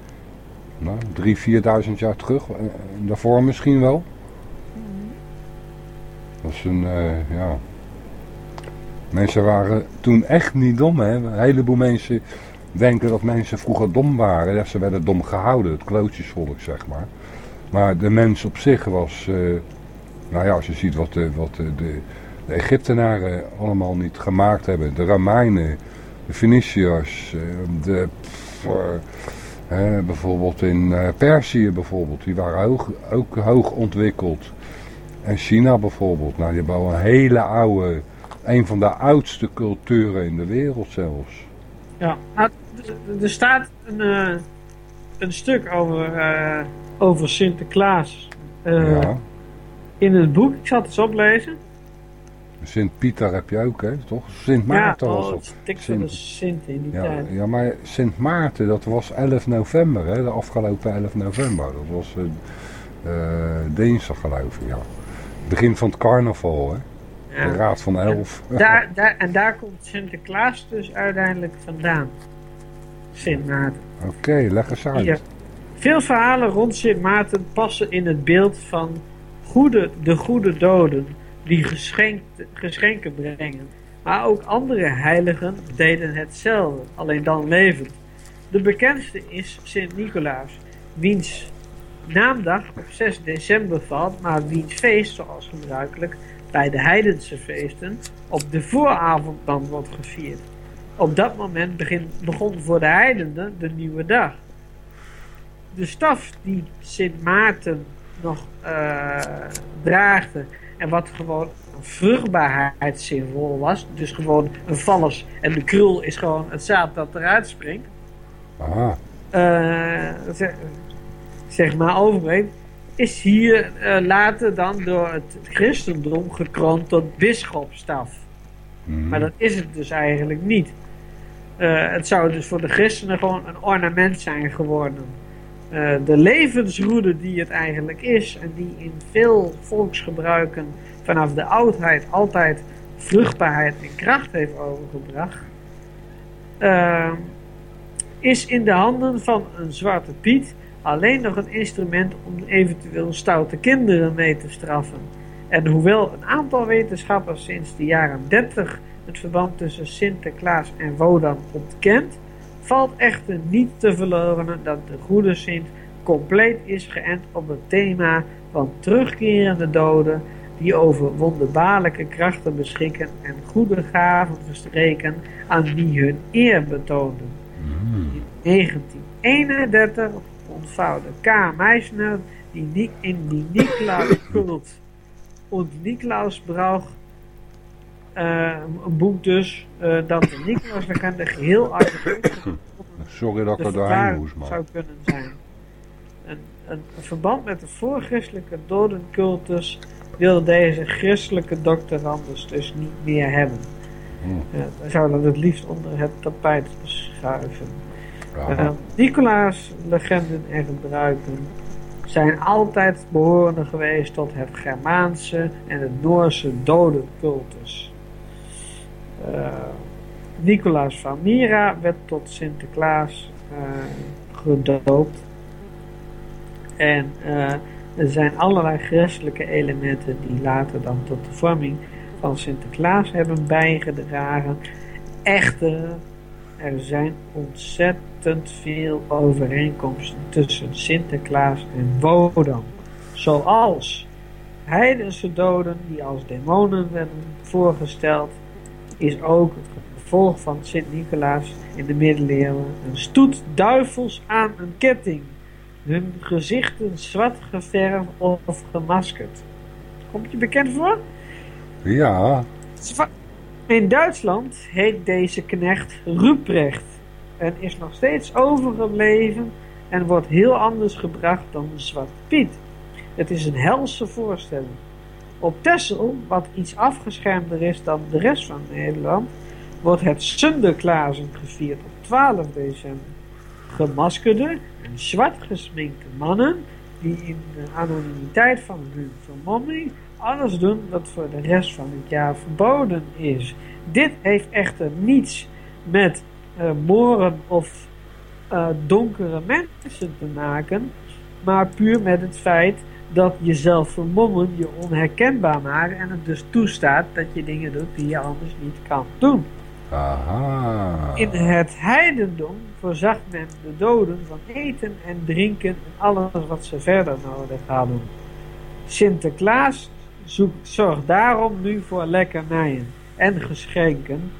Nou, drie, vierduizend jaar terug. eh, daarvoor misschien wel. Dat is een, eh, ja... Mensen waren toen echt niet dom, hè. Een heleboel mensen denken dat mensen vroeger dom waren. Ja, ze werden dom gehouden, het klootjesvolk, zeg maar. Maar de mens op zich was... eh, nou ja, als je ziet wat, de, wat de, de, Egyptenaren allemaal niet gemaakt hebben. De Romeinen, de Feniciërs, de... bijvoorbeeld in eh, Perzië bijvoorbeeld, die waren hoog, ook hoog ontwikkeld. En China bijvoorbeeld, nou die hebben al een hele oude, een van de oudste culturen in de wereld zelfs. Ja, nou, er staat een, eh, een stuk over, eh, over Sinterklaas ja. in het boek. Ik zal het eens oplezen. Sint-Pieter heb je ook, hè, toch? Sint Maarten ja, was oh, het. voor de Sint in die Ja, tijd. ja, maar Sint Maarten, dat was 11 november, hè, de afgelopen 11 november. Dat was eh eh, dinsdag geloof ik, ja. Begin van het carnaval, hè. De Ja. raad van 11. Daar, daar, en daar komt Sinterklaas dus uiteindelijk vandaan. Sint Maarten. Oké, leg eens uit. Hier. Veel verhalen rond Sint Maarten passen in het beeld van goede, de goede doden die geschenk, geschenken brengen. Maar ook andere heiligen deden hetzelfde, alleen dan levend. De bekendste is Sint Nicolaas, wiens naamdag op 6 december valt, maar wiens feest, zoals gebruikelijk bij de heidense feesten, op de vooravond dan wordt gevierd. Op dat moment begon voor de heidenen de nieuwe dag. De staf die Sint Maarten nog eh, draagde en wat gewoon een vruchtbaarheidssymbool was, dus gewoon een vallers en de krul is gewoon het zaad dat eruit springt, Aha, eh, zeg, zeg maar overbrengt, is hier eh, later dan door het christendom gekroond tot bisschopstaf. mhm. Maar dat is het dus eigenlijk niet. Eh, het zou dus voor de christenen gewoon een ornament zijn geworden. Eh, de levensroede die het eigenlijk is en die in veel volksgebruiken vanaf de oudheid altijd vruchtbaarheid en kracht heeft overgebracht, eh, is in de handen van een zwarte piet alleen nog een instrument om eventueel stoute kinderen mee te straffen. En hoewel een aantal wetenschappers sinds de jaren 30 het verband tussen Sinterklaas en Wodan ontkent, valt echter niet te verloren dat de goede Sint compleet is geënt op het thema van terugkerende doden die over wonderbaarlijke krachten beschikken en goede gaven verstreken aan wie hun eer betoonden. In 1931 ontvouwde K. Meisner die in die Niklaus-kult und Niklausbrauch eh, een boek dus eh, dat de Niklauslegende geheel uit de Sorry dat ik er doorheen verklaren moest, man. zou kunnen zijn. een, een verband met de voorchristelijke dodencultus wil deze christelijke doctorandus dus niet meer hebben. Hmm. Zouden het liefst onder het tapijt schuiven. Ja. Uh, Nicolaas legenden en gebruiken zijn altijd behorende geweest tot het Germaanse en het Noorse dodencultus. Uh, Nicolaas van Myra werd tot Sinterklaas uh, gedoopt. En uh, er zijn allerlei christelijke elementen die later dan tot de vorming van Sinterklaas hebben bijgedragen. Echter, er zijn ontzettend veel overeenkomsten tussen Sinterklaas en Wodan. Zoals heidense doden die als demonen werden voorgesteld, is ook het gevolg van Sint-Nicolaas in de middeleeuwen een stoet duivels aan een ketting. Hun gezichten zwart geverfd of gemaskerd. Komt je bekend voor? Ja. In Duitsland heet deze knecht Ruprecht en is nog steeds overgebleven en wordt heel anders gebracht dan de Zwarte Piet. Het is een helse voorstelling. Op Texel, wat iets afgeschermder is dan de rest van Nederland, wordt het Sinterklaasen gevierd op 12 december. Gemaskerde en zwart gesminkte mannen die in de anonimiteit van hun vermomming alles doen wat voor de rest van het jaar verboden is. Dit heeft echter niets met uh, moren of uh, donkere mensen te maken, maar puur met het feit dat jezelf vermommen je onherkenbaar maken en het dus toestaat dat je dingen doet die je anders niet kan doen. Aha. In het heidendom voorzag men de doden van eten en drinken en alles wat ze verder nodig hadden. Sinterklaas zorgt daarom nu voor lekkernijen en geschenken.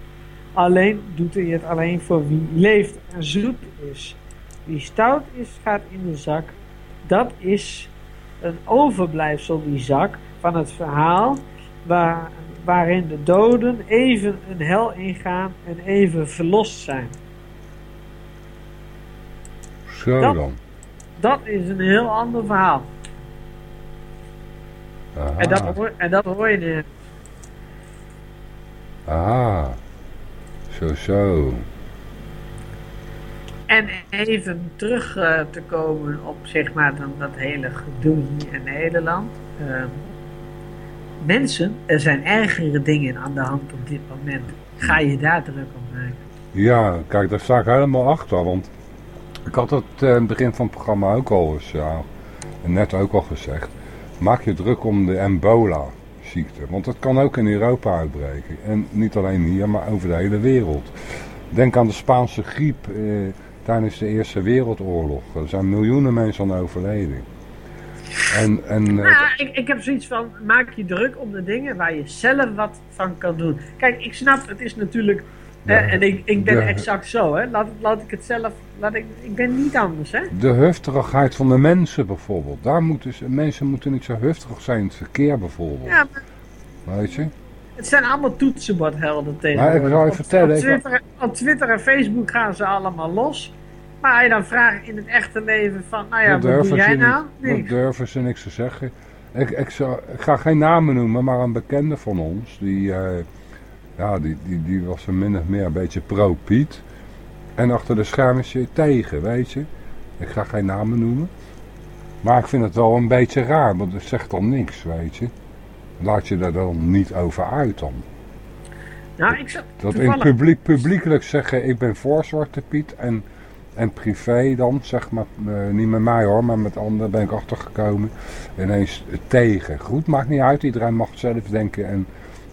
Alleen doet hij het alleen voor wie leeft en zoet is. Wie stout is, gaat in de zak. Dat is een overblijfsel, die zak, van het verhaal waar, waarin de doden even een hel ingaan en even verlost zijn. Zo Dat- dan. Dat is een heel ander verhaal. Aha. En dat, hoor, en dat hoor je in Aha. Zo, zo. En even terug eh, te komen op zeg maar dan dat hele gedoe hier in Nederland. Ehm, mensen, er zijn ergere dingen aan de hand op dit moment. Ga je daar druk om maken? Ja, kijk, daar sta ik helemaal achter. Want ik had het eh, in het begin van het programma ook al eens, net ook al gezegd. Maak je druk om de ebola-ziekte. Want dat kan ook in Europa uitbreken. En niet alleen hier, maar over de hele wereld. Denk aan de Spaanse griep eh, tijdens de Eerste Wereldoorlog. Er zijn miljoenen mensen aan overleden. En, en, Nou, ik, ik heb zoiets van, maak je druk om de dingen waar je zelf wat van kan doen. Kijk, ik snap, het is natuurlijk, hè, en ik, ik ben de- exact zo, hè. Laat, laat ik het zelf, laat ik, ik ben niet anders, hè. de hufterigheid van de mensen bijvoorbeeld. Daar moeten ze, mensen moeten niet zo hufterig zijn in het verkeer bijvoorbeeld. Ja, maar Weet je? het zijn allemaal toetsenbordhelden Maar tegenwoordig. ik zal je vertellen, Op, ik- Twitter, op Twitter en Facebook gaan ze allemaal los. Maar als je dan vraagt in het echte leven van, nou ja, dat wat doe durven jij nou? Dat Niks. durven ze niks te zeggen. Ik, ik, zou, ik ga geen namen noemen, maar een bekende van ons, die, eh, ja, die, die, die was een min of meer een beetje pro-Piet. En achter de schermen is je tegen, weet je. Ik ga geen namen noemen. Maar ik vind het wel een beetje raar, want het zegt dan niks, weet je. Laat je daar dan niet over uit dan. Nou, ik zat Dat in publiek, publiekelijk zeggen ik ben voor Zwarte Piet en, en privé dan, zeg maar, eh, niet met mij hoor, maar met anderen ben ik achtergekomen, ineens tegen. Goed, maakt niet uit, iedereen mag zelf denken en,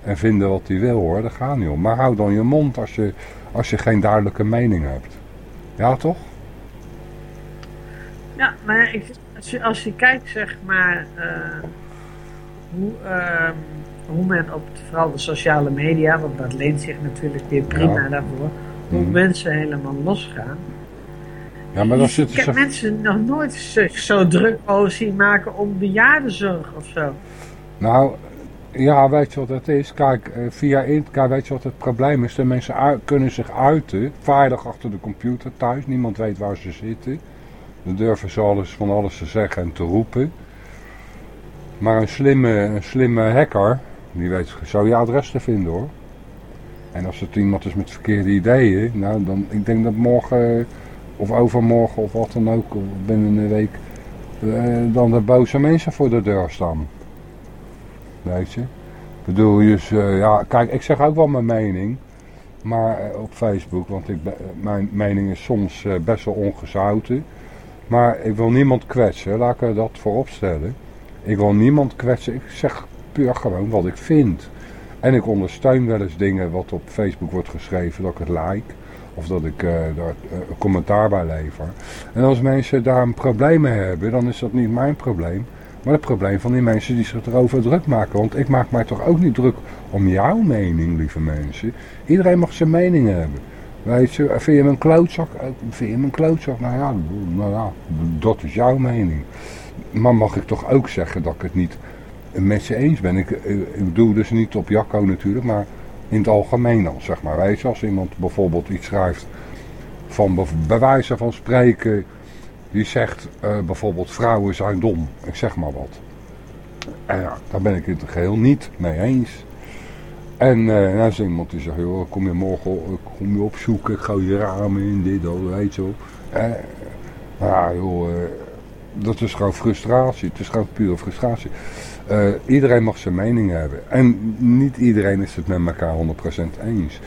en vinden wat hij wil hoor, dat gaat niet om. Maar hou dan je mond als je, als je geen duidelijke mening hebt. Ja toch? Ja, maar ik, als, je, als je kijkt, zeg maar, eh, hoe, ehm, hoe men op vooral de sociale media, want dat leent zich natuurlijk weer prima Ja. daarvoor, hoe Mhm. mensen helemaal losgaan. Ja, maar dan ik zitten heb ze... mensen nog nooit zich zo druk over zien maken om bejaardenzorg of zo. Nou, ja, weet je wat het is? Kijk, eh, via internet, weet je wat het probleem is? De mensen kunnen zich uiten, veilig achter de computer thuis, niemand weet waar ze zitten. Dan durven ze alles van alles te zeggen en te roepen. Maar een slimme, een slimme hacker, die weet zo je adres te vinden hoor. En als het iemand is met verkeerde ideeën, nou dan, ik denk dat morgen of overmorgen of wat dan ook, binnen een week, eh, dan de boze mensen voor de deur staan. Weet je? Ik bedoel, dus, eh, ja, kijk, ik zeg ook wel mijn mening, maar eh, op Facebook, want ik, mijn mening is soms best wel ongezouten. Maar ik wil niemand kwetsen, laat ik dat voorop stellen. Ik wil niemand kwetsen, ik zeg puur gewoon wat ik vind. En ik ondersteun wel eens dingen wat op Facebook wordt geschreven, dat ik het like. Of dat ik eh, daar eh, commentaar bij lever. En als mensen daar een probleem mee hebben, dan is dat niet mijn probleem. Maar het probleem van die mensen die zich erover druk maken. Want ik maak mij toch ook niet druk om jouw mening, lieve mensen. Iedereen mag zijn mening hebben. Weet je, vind je hem een klootzak? Eh, Vind je hem een klootzak? Nou ja, nou ja, dat is jouw mening. Maar mag ik toch ook zeggen dat ik het niet met ze eens ben? Ik, ik, ik doe dus niet op Jacco natuurlijk, maar in het algemeen dan, zeg maar. Weet je, als iemand bijvoorbeeld iets schrijft van wijze van spreken, die zegt eh, bijvoorbeeld vrouwen zijn dom, ik zeg maar wat. En ja, daar ben ik het geheel niet mee eens. En eh er iemand die zegt, joh, kom je morgen ik kom je opzoeken, ik ga je ramen in, dit, dat, weet wel. Eh, nou ja, joh, eh, dat is gewoon frustratie. Het is gewoon pure frustratie. Eh, iedereen mag zijn mening hebben. En niet iedereen is het met elkaar 100% eens.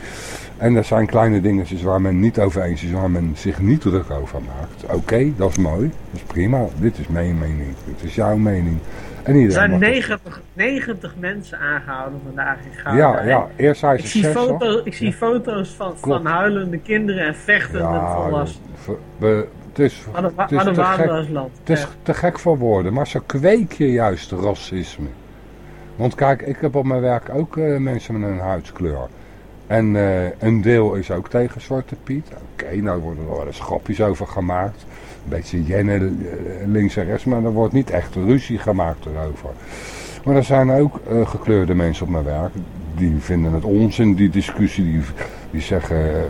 En er zijn kleine dingetjes waar men niet over eens is, waar men zich niet druk over maakt. Oké, dat is mooi. Dat is prima. Dit is mijn mening. Dit is jouw mening. En Er zijn mag dat- 90, 90 mensen aangehouden vandaag in Gouda. Ja, ja. Eerst zei Ik zie, zes, hoor. foto, ik zie foto's van, van huilende kinderen en vechtende Ja, volwassenen. we- het is, het is te gek. Het is te gek voor woorden, maar zo kweek je juist racisme. Want kijk, ik heb op mijn werk ook eh, mensen met een huidskleur. En eh, een deel is ook tegen Zwarte Piet. Oké, nou worden er wel eens grapjes over gemaakt. Een beetje jennen eh, links en rechts, maar er wordt niet echt ruzie gemaakt erover. Maar er zijn ook gekleurde mensen op mijn werk. Die vinden het onzin, die discussie. Die, die zeggen,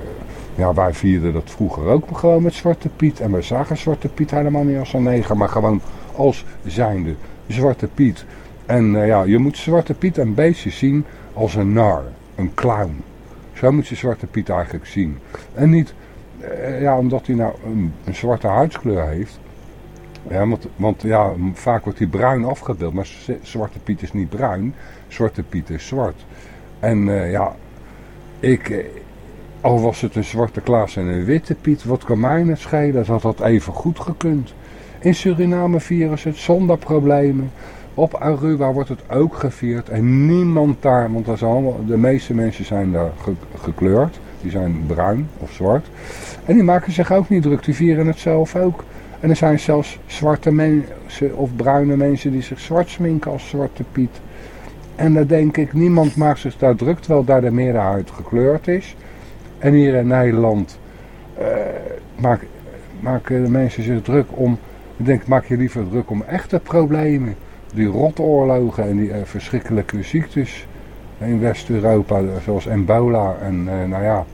ja wij vierden dat vroeger ook gewoon met Zwarte Piet. En wij zagen Zwarte Piet helemaal niet als een neger, maar gewoon als zijnde Zwarte Piet. En eh, ja, je moet Zwarte Piet een beetje zien als een nar, een clown. Zo moet je Zwarte Piet eigenlijk zien. En niet, eh, ja, omdat hij nou een, zwarte huidskleur heeft. Ja, want, want ja, vaak wordt hij bruin afgebeeld, maar Zwarte Piet is niet bruin. Zwarte Piet is zwart. En eh, ja, ik, al was het een zwarte Klaas en een witte Piet, wat kan mij het schelen? Dat had dat even goed gekund. In Suriname vieren ze het zonder problemen. Op Aruba wordt het ook gevierd. En niemand daar, want dat allemaal, de meeste mensen zijn daar ge- gekleurd. Die zijn bruin of zwart. En die maken zich ook niet druk. Die vieren het zelf ook. En er zijn zelfs zwarte mensen of bruine mensen die zich zwart sminken als Zwarte Piet. En dan denk ik, niemand maakt zich daar druk, terwijl daar de meerderheid gekleurd is. En hier in Nederland eh, maak- maken de mensen zich druk om, ik denk, maak je liever druk om echte problemen. Die rotoorlogen en die eh, verschrikkelijke ziektes in West-Europa, zoals ebola en eh, nou ja.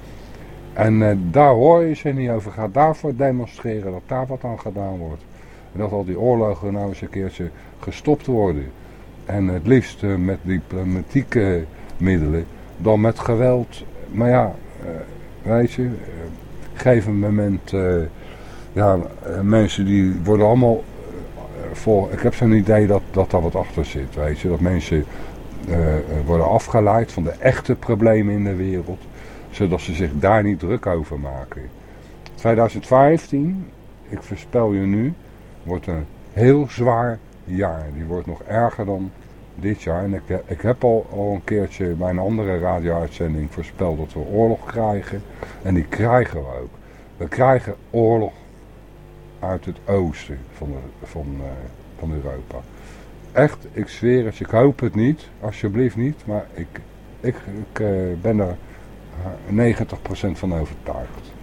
En daar hoor je ze niet over. Ga daarvoor demonstreren dat daar wat aan gedaan wordt. En dat al die oorlogen nou eens een keertje gestopt worden. En het liefst met diplomatieke middelen dan met geweld. Maar ja, weet je, eh, geef een moment, eh, ja, eh, mensen die worden allemaal voor. Ik heb zo'n idee dat, dat daar wat achter zit, weet je. Dat mensen worden afgeleid van de echte problemen in de wereld. Zodat ze zich daar niet druk over maken. 2015, ik voorspel je nu, wordt een heel zwaar jaar. Die wordt nog erger dan dit jaar. En ik, eh, ik heb al, al een keertje bij een andere radio-uitzending voorspeld dat we oorlog krijgen. En die krijgen we ook. We krijgen oorlog uit het oosten van, de, van, eh, van Europa. Echt, ik zweer het, ik hoop het niet, alsjeblieft niet. Maar ik, ik, ik eh, ben er eh, 90% van overtuigd.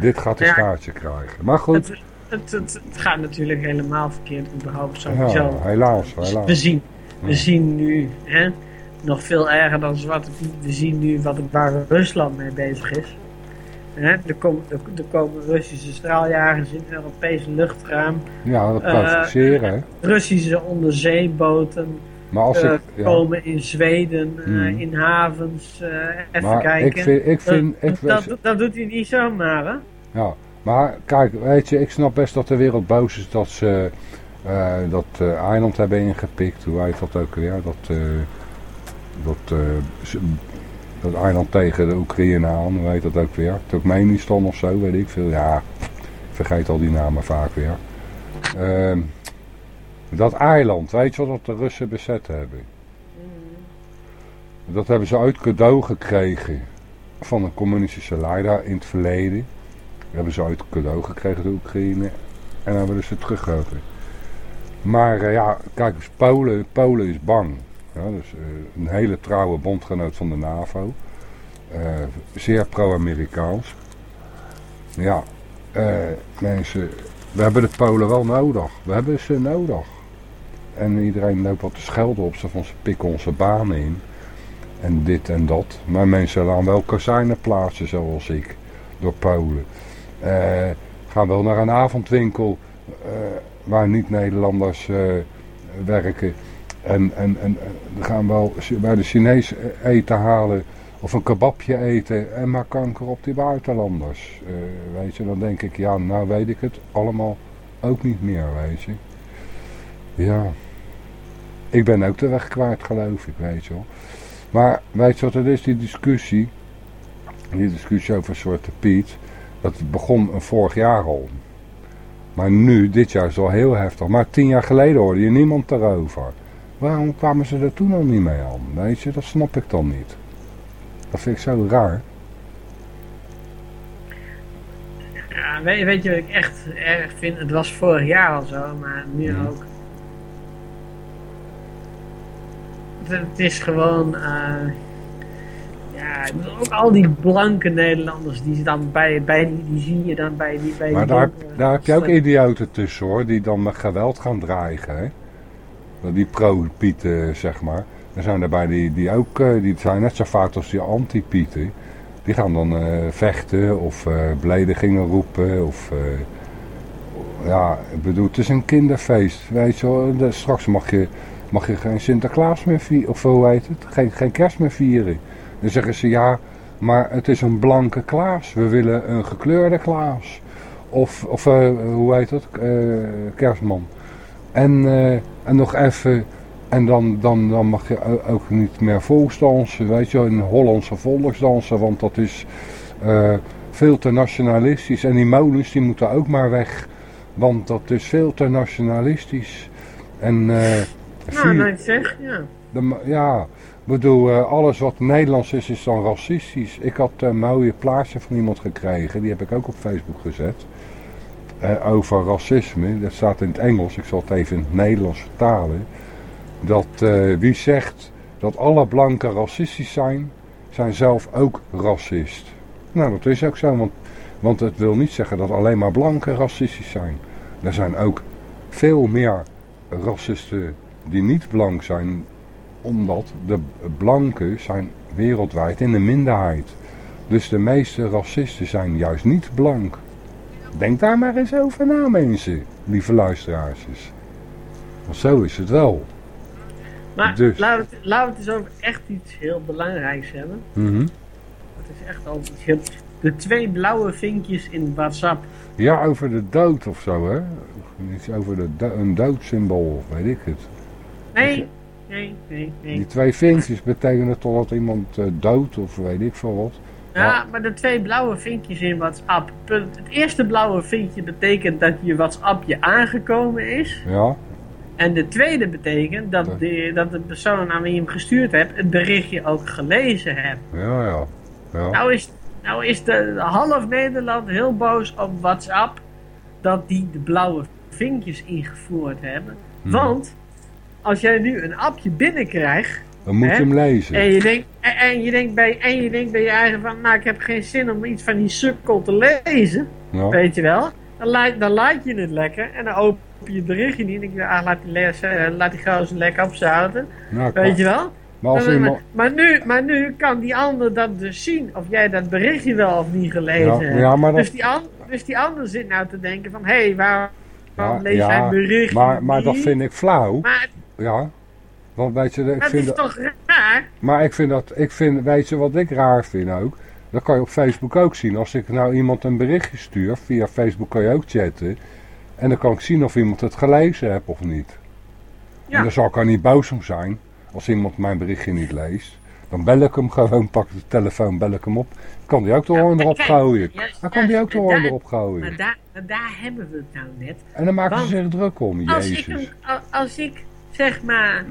Dit gaat een Ja. staartje krijgen. Maar goed, Het, het, gaat natuurlijk helemaal verkeerd überhaupt sowieso. ja, helaas, We helaas. zien, we Ja. zien nu, hè, nog veel erger dan Zwarte Piet, we zien nu wat, waar Rusland mee bezig is. Hè, er, komen, er, er komen Russische straaljagers in het Europese luchtruim. Ja, dat Eh, provoceren, hè. Russische onderzeeboten Maar als eh, ik... Ja. komen in Zweden, eh, Hmm. in havens. eh, even Maar kijken. ik vind... Ik vind ik, dat, dat, dat doet hij niet zomaar, hè? Ja, maar kijk, weet je, ik snap best dat de wereld boos is dat ze eh, dat eh, eiland hebben ingepikt. Hoe heet dat ook weer? Dat, eh, dat, dat eiland tegen de Oekraïne aan, hoe heet dat ook weer? Turkmenistan of zo, weet ik veel. Ja, ik vergeet al die namen vaak weer. Ehm, dat eiland, weet je wat dat de Russen bezet hebben? Dat hebben ze uit cadeau gekregen van een communistische leider in het verleden. Dat hebben ze uit cadeau gekregen, de Oekraïne. En dan willen ze teruggeven. Maar eh, ja, kijk eens, Polen, Polen is bang. Ja, dus, eh, een hele trouwe bondgenoot van de NAVO. Eh, zeer pro-Amerikaans. Ja, mensen, we hebben de Polen wel nodig. We hebben ze nodig. En iedereen loopt wat te schelden op ze van ze pikken onze banen in. En dit en dat. Maar mensen laten wel kazijnen plaatsen zoals ik. Door Polen. Eh, gaan wel naar een avondwinkel eh, waar niet-Nederlanders eh, werken. En, en, en eh, gaan wel bij de Chinees eten halen of een kebabje eten en maar kanker op die buitenlanders. Weet je, dan denk ik, ja, nou weet ik het allemaal ook niet meer, weet je. Ja, ik ben ook de weg kwijt, geloof ik, weet je wel. Maar weet je wat het is, die discussie, die discussie over Zwarte Piet, dat begon vorig jaar al. Maar nu, dit jaar is wel heel heftig. Maar tien jaar geleden hoorde je niemand erover. Waarom kwamen ze er toen al niet mee aan? Weet je, dat snap ik dan niet. Dat vind ik zo raar. Ja, weet, weet je wat ik echt erg vind? Het was vorig jaar al zo, maar nu Mhm. ook. Het, het is gewoon. eh, ja, ook al die blanke Nederlanders die ze dan bij, bij die, zie je dan bij die. Bij Maar die daar, donkere- daar heb je ook idioten tussen hoor, die dan met geweld gaan dreigen. Hè? Die pro-pieten, zeg maar. Er zijn erbij die, die ook, eh, die zijn net zo vaak als die anti-pieten. Die gaan dan eh, vechten of eh beledigingen roepen of... eh, ja, ik bedoel, het is een kinderfeest, weet je wel. Straks mag je, mag je geen Sinterklaas meer vieren, of hoe heet het? Geen, geen kerst meer vieren. Dan zeggen ze, ja, maar het is een blanke Klaas. We willen een gekleurde Klaas. Of, of eh, hoe heet het? Eh, kerstman. En, eh, en nog even... En dan, dan, dan mag je ook niet meer volksdansen, weet je wel, een Hollandse volksdansen, want dat is veel te nationalistisch. En die molens die moeten ook maar weg, want dat is veel te nationalistisch. En Nou, vier- zeg, ja. de ja, ik bedoel, eh, alles wat Nederlands is, is dan racistisch. Ik had een mooie plaatje van iemand gekregen, die heb ik ook op Facebook gezet. eh, over racisme, dat staat in het Engels, ik zal het even in het Nederlands vertalen. Dat eh, wie zegt dat alle blanken racistisch zijn, zijn zelf ook racist. Nou, dat is ook zo, want, want het wil niet zeggen dat alleen maar blanken racistisch zijn. Er zijn ook veel meer racisten die niet blank zijn, omdat de blanken zijn wereldwijd in de minderheid. Dus de meeste racisten zijn juist niet blank. Denk daar maar eens over na mensen, lieve luisteraars. Want zo is het wel. Maar Dus. laten, we het, laten we het eens over echt iets heel belangrijks hebben. Mhm. Het is echt al iets heel... De twee blauwe vinkjes in WhatsApp. Ja, over de dood of zo, hè? Iets over de do- een doodsymbool, of weet ik het. Nee, nee, nee, nee. Die twee vinkjes betekenen toch dat iemand eh, dood of weet ik veel wat. Ja, maar de twee blauwe vinkjes in WhatsApp. Het eerste blauwe vinkje betekent dat je WhatsApp je aangekomen is. Ja, En de tweede betekent dat de, dat de persoon aan wie je hem gestuurd hebt het berichtje ook gelezen hebt. ja, ja. ja. Nou is, nou is de, half Nederland heel boos op WhatsApp dat die de blauwe vinkjes ingevoerd hebben. Hmm. Want als jij nu een appje binnenkrijgt Dan moet je hem lezen. en je denkt, en, en je denkt bij, en je denkt bij je eigen van, nou ik heb geen zin om iets van die sukkel te lezen, Ja. weet je wel. Dan laat, dan laat je het lekker en dan open je het berichtje niet en denk je, ah laat die, lezen, eh, laat die gozer lekker opzouten, Nou, weet je wel. Maar als maar, iemand... maar, nu, maar nu kan die ander dat dus zien. Of jij dat berichtje wel of niet gelezen Ja, hebt. ja, dat- dus, die an, dus die ander zit nou te denken van... Hé, hey, waar, waarom Ja, lees ja, berichtje maar, maar dat vind ik flauw. Maar Ja. Want weet je, ik dat vind is dat, toch raar? maar ik vind dat, ik vind, weet je wat ik raar vind ook? Dat kan je op Facebook ook zien. Als ik nou iemand een berichtje stuur, via Facebook kan je ook chatten. En dan kan ik zien of iemand het gelezen heeft of niet. Ja. En dan zal ik er niet boos om zijn als iemand mijn berichtje niet leest. Dan bel ik hem gewoon, pak de telefoon, bel ik hem op. Kan die ook de hoorn erop gooien. Dan kan die ook de hoorn erop gooien. Maar daar, daar hebben we het nou net. En dan maken ze zich druk om, Als ik, jezus. een, al- als ik zeg maar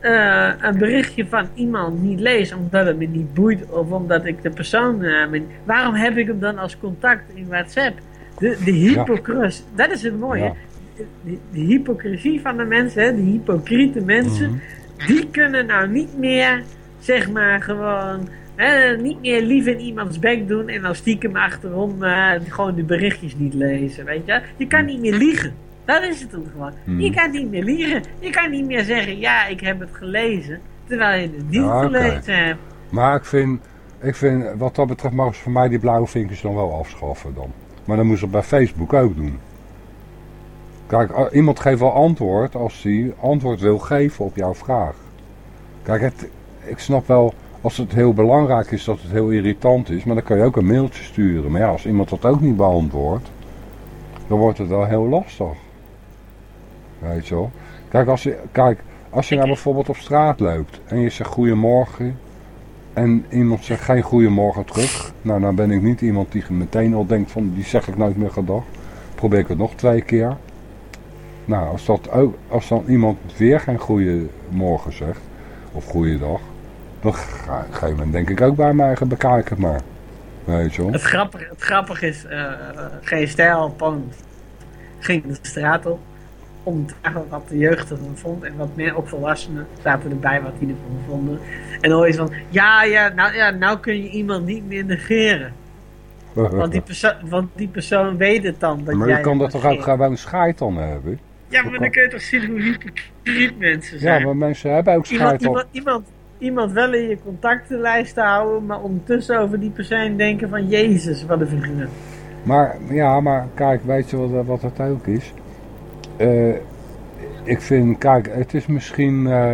eh, een berichtje van iemand niet lees omdat het me niet boeit of omdat ik de persoon. eh, waarom heb ik hem dan als contact in WhatsApp? De, de hypocris, dat is het mooie. Ja. De, de, de hypocrisie van de mensen, hè, de hypocriete mensen, Mhm. die kunnen nou niet meer, zeg maar, gewoon. hè, niet meer lief in iemands bek doen en dan stiekem achterom eh, gewoon de berichtjes niet lezen. Weet je? je kan niet meer liegen. Dat is het gewoon. Hmm. Je kan niet meer liegen. Je kan niet meer zeggen, ja, ik heb het gelezen. Terwijl je het niet Ja, gelezen hebt. Maar ik vind, ik vind, wat dat betreft mogen ze voor mij die blauwe vinkjes dan wel afschaffen dan. Maar dan moeten ze het bij Facebook ook doen. Kijk, a- iemand geeft wel antwoord als hij antwoord wil geven op jouw vraag. Kijk, het, ik snap wel als het heel belangrijk is dat het heel irritant is, maar dan kan je ook een mailtje sturen. Maar ja, als iemand dat ook niet beantwoordt, dan wordt het wel heel lastig. Weet je wel. Kijk, als je, kijk, als je nou bijvoorbeeld op straat loopt en je zegt goedemorgen en iemand zegt geen goedemorgen terug. Nou, dan ben ik niet iemand die meteen al denkt van die zeg ik nooit meer gedag. Probeer ik het nog twee keer. Nou, als, dat ook, als dan iemand weer geen goedemorgen zegt of goeiedag, dan ga een gegeven moment denk ik ook bij mij eigen bekijk het maar. Weet je wel. Het grappige, het grappige is, eh, geen stijl, pand ging de straat op om te vragen wat de jeugd ervan vond. En wat meer ook volwassenen zaten erbij wat die ervan vonden. En dan je van, ja, ja, nou, ja, nou kun je iemand niet meer negeren. Want die, want die persoon weet het dan. Dat maar jij je kan dat toch ook gewoon scheid dan hebben? Ja, maar dan kun je toch zien hoe hypocriet mensen Ja, zijn. maar mensen hebben ook iemand, scheid iemand, iemand, iemand wel in je contactenlijst te houden, maar ondertussen over die persoon denken van, jezus, wat een figuur. Maar ja, maar kijk, weet je wat, wat het ook is? Eh, ik vind, kijk, het is misschien, eh,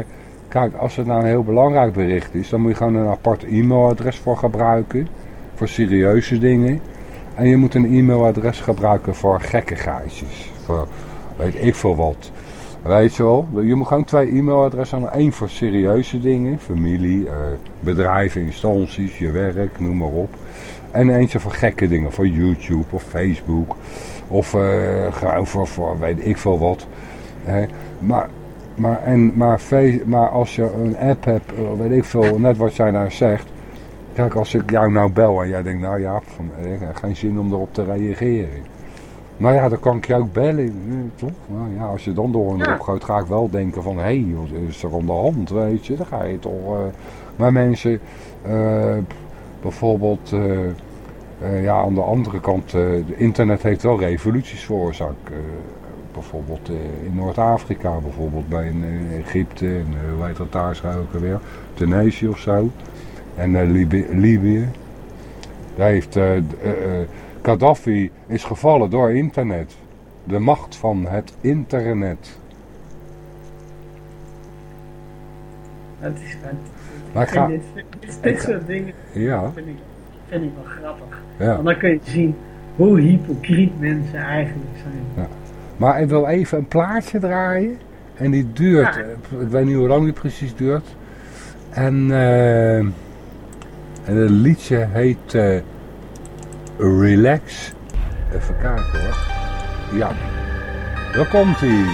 kijk, als het nou een heel belangrijk bericht is, dan moet je gewoon een apart e-mailadres voor gebruiken, voor serieuze dingen. En je moet een e-mailadres gebruiken voor gekkigheidjes, voor weet ik veel wat. Weet je wel, je moet gewoon twee e-mailadressen hebben. één voor serieuze dingen, familie, eh, bedrijven, instanties, je werk, noem maar op. En eentje voor gekke dingen, voor YouTube of Facebook. Of gewoon voor, voor weet ik veel wat. Hè. maar, maar, en, maar, maar als je een app hebt, eh, weet ik veel, net wat jij nou zegt. Kijk, als ik jou nou bel en jij denkt, nou ja, van, ik heb geen zin om erop te reageren. Nou ja, dan kan ik je ook bellen, toch? Nou ja, als je dan door en Ja. erop ga ik wel denken van, hé, hey, wat is er aan de hand, weet je? Dan ga je toch... eh, maar mensen, bijvoorbeeld... eh, eh, ja, aan de andere kant, eh de internet heeft wel revoluties veroorzaakt. Bijvoorbeeld in Noord-Afrika, bijvoorbeeld bij in, Egypte en hoe heet dat daar zo ook weer, Tunesië of zo. En eh, Libi- Libië. Daar heeft Gaddafi is gevallen door internet. De macht van het internet. Dat is, dat, Maar ik ga, dit, soort dingen ja, vind ik, vind ik wel grappig. ja. Want dan kun je zien hoe hypocriet mensen eigenlijk zijn. Maar ik wil even een plaatje draaien. En die duurt, Ja. eh, ik weet niet hoe lang die precies duurt. En, eh, en het liedje heet eh, Relax. Even kijken hoor. Ja, daar komt hij.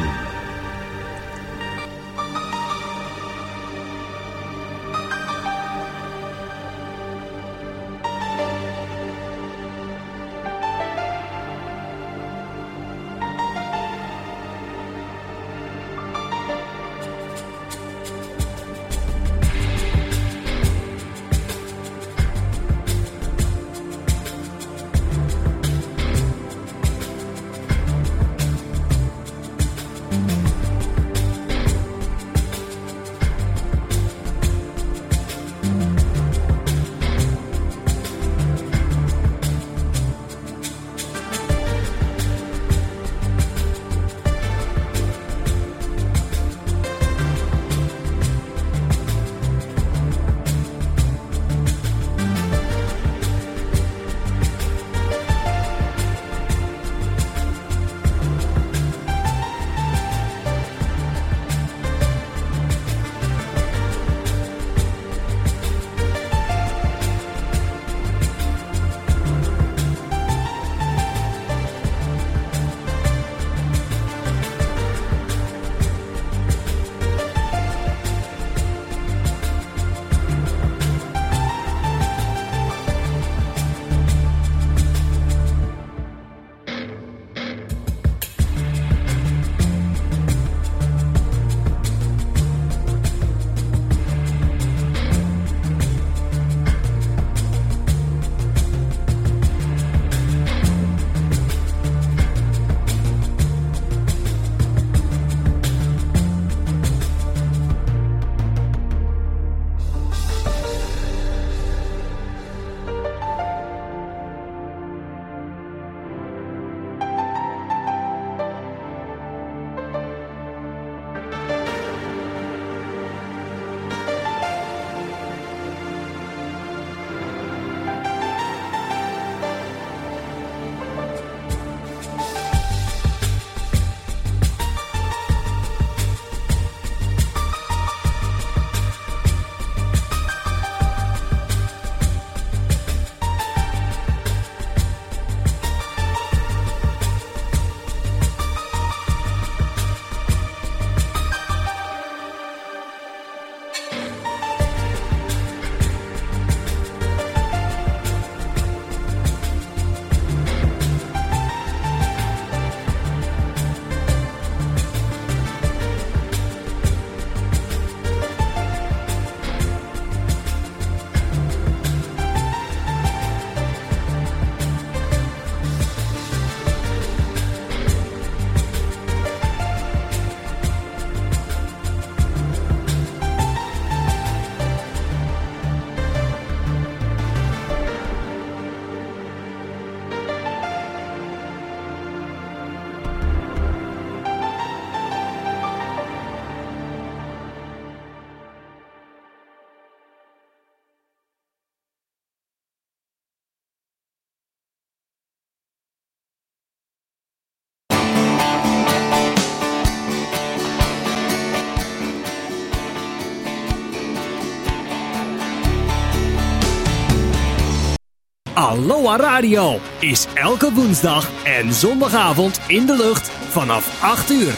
Aloha Radio is elke woensdag en zondagavond in de lucht vanaf 8 uur.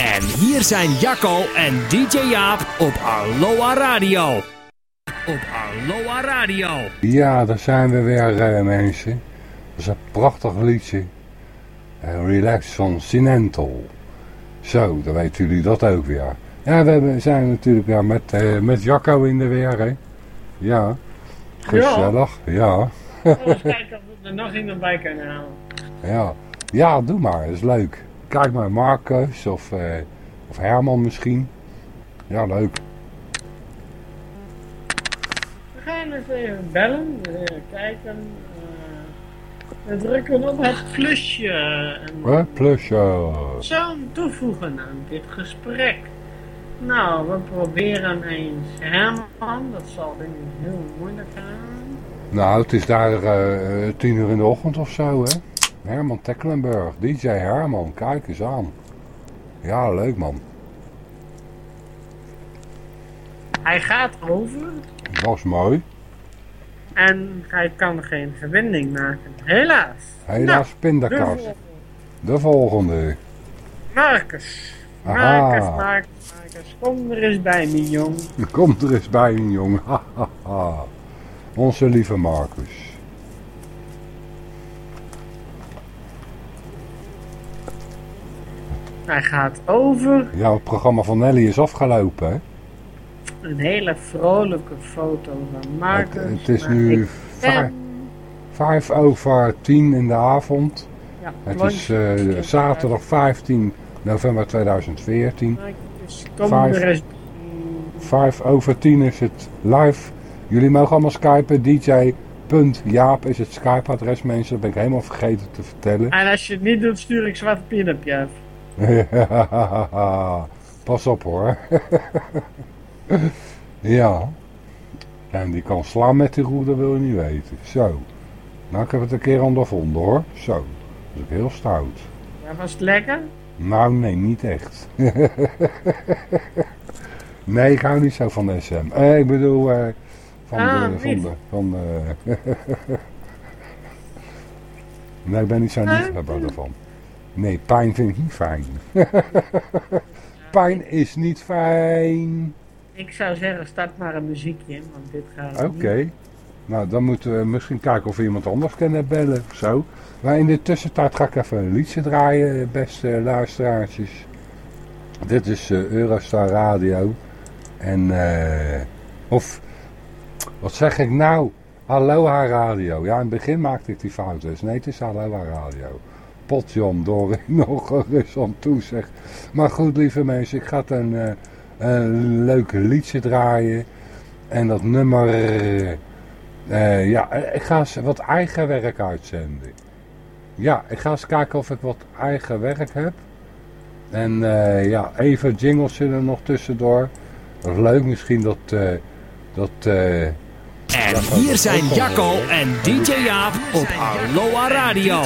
En hier zijn Jacco en DJ Jaap op Aloha Radio. Op Aloha Radio. Ja, daar zijn we weer eh, mensen. Dat is een prachtig liedje. Eh, Relax van Sinental. Zo, dan weten jullie dat ook weer. Ja, we zijn natuurlijk ja, met, eh, met Jacco in de weer, hè. Ja, gezellig. Ja. Eens kijken of we er nog iemand bij kunnen halen. Ja, ja doe maar, dat is leuk. Kijk maar, Marcus of, eh, of Herman misschien. Ja, leuk. We gaan eens even bellen, even kijken. eh, we drukken op het plusje en Huh? Plusje. zo toevoegen aan dit gesprek. Nou, we proberen eens Herman, dat zal denk ik heel moeilijk gaan. Nou, het is daar eh, tien uur in de ochtend of zo, hè. Herman Tecklenburg, DJ Herman, kijk eens aan. Ja, leuk man. Hij gaat over Dat is mooi. en hij kan geen verbinding maken. Helaas. Helaas pindakaas. volgende. De volgende. Marcus. Aha. Marcus, Marcus, Kom er eens bij me, jong. Komt er eens bij, jongen. Ha, ha, ha. Onze lieve Marcus. Hij gaat over Ja, het programma van Nelly is afgelopen, hè. een hele vrolijke foto van Marcus. Het, het is nu vijf, ben- vijf over tien in de avond. Ja, Het want- is eh, zaterdag 15 november 2014. Kom vijf. eens Vijf over tien is het live. Jullie mogen allemaal skypen. DJ.jaap is het Skype-adres, mensen. Dat ben ik helemaal vergeten te vertellen. En als je het niet doet, stuur ik zwarte pin op je. Pas op hoor. ja. En die kan slaan met die roer, dat wil je niet weten. Zo. Nou, ik heb het een keer ondervonden hoor. Zo. Dat is ook heel stout. Ja, was het lekker? Nou, nee, niet echt. nee, ik hou niet zo van SM. Eh, ik bedoel, eh, van Ah, de... Van de van, nee, ik ben niet Nee? liefhebber daarvan. Nee, pijn vind ik niet fijn. pijn is niet fijn. Ik zou zeggen, start maar een muziekje, want dit gaat Oké. Nou, dan moeten we misschien kijken of we iemand anders kunnen bellen of zo. Maar in de tussentijd ga ik even een liedje draaien, beste luisteraartjes. Dit is eh, Eurostar Radio. En, eh, of, wat zeg ik nou? Aloha Radio. Ja, in het begin maakte ik die fout dus. Nee, het is Aloha Radio. Potjom door nog eens aan toe zeg. Maar goed, lieve mensen, ik ga een, eh, een leuk liedje draaien. En dat nummer... eh, ja, eh, ik ga wat eigen werk uitzenden. Ja, ik ga eens kijken of ik wat eigen werk heb. En eh, ja, even jingles er nog tussendoor. Dat leuk misschien dat... eh, dat eh, En hier zijn Jacco en DJ Jaap op Aloha Radio.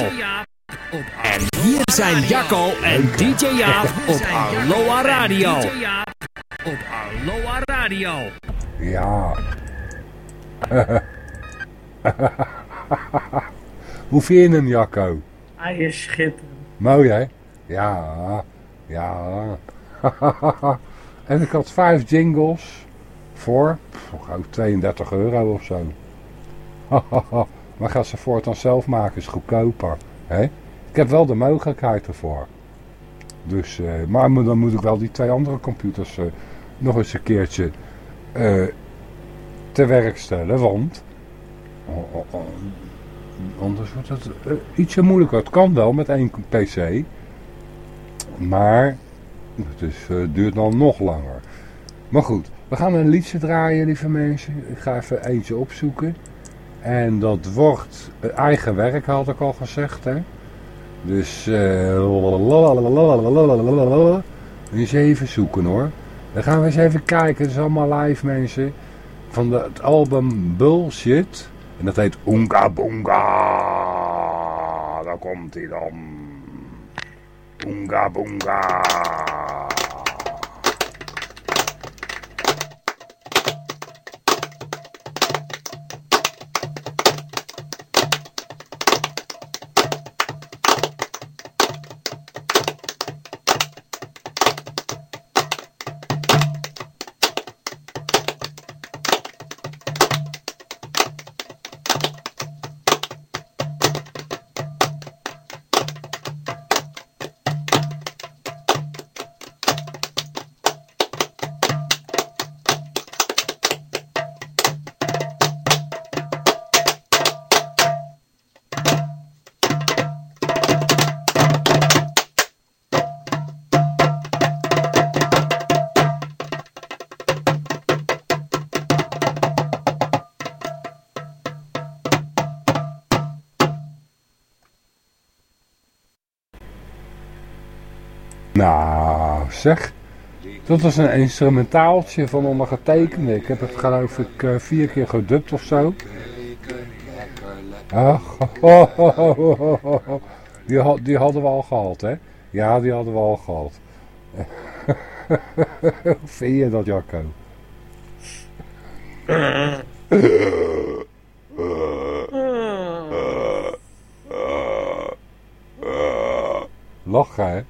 En hier zijn Jacco en DJ Jaap op Aloha Radio. Op Aloha Radio. ja. Hoe vind je hem, Jacco? Hij is schitterend. Mooi, hè? Ja, ja. en ik had vijf jingles voor gauw 32 euro of zo. maar ga ze voortaan zelf maken, is goedkoper. Hè? Ik heb wel de mogelijkheid ervoor. Dus, eh, maar dan moet ik wel die twee andere computers eh, nog eens een keertje eh, te werk stellen, want oh, oh, oh, anders wordt het eh, ietsje moeilijker. Het kan wel met één pc, maar het is, eh, duurt dan nog langer. Maar goed, we gaan een liedje draaien, lieve mensen. Ik ga even eentje opzoeken. En dat wordt eh, eigen werk, had ik al gezegd, hè. Dus, eh eens even zoeken hoor. Dan gaan we eens even kijken, het is allemaal live mensen. Van de, het album Bullshit. En dat heet Oonga Boonga. Daar komt hij dan. Oonga Boonga. Nou, zeg. Dat was een instrumentaaltje van ondergetekende. Ik heb het geloof ik eh, vier keer gedubt of zo. Die, die hadden we al gehad, hè? Ja, die hadden we al gehad. Hoe vind je dat, Jacco? Lachen, hè?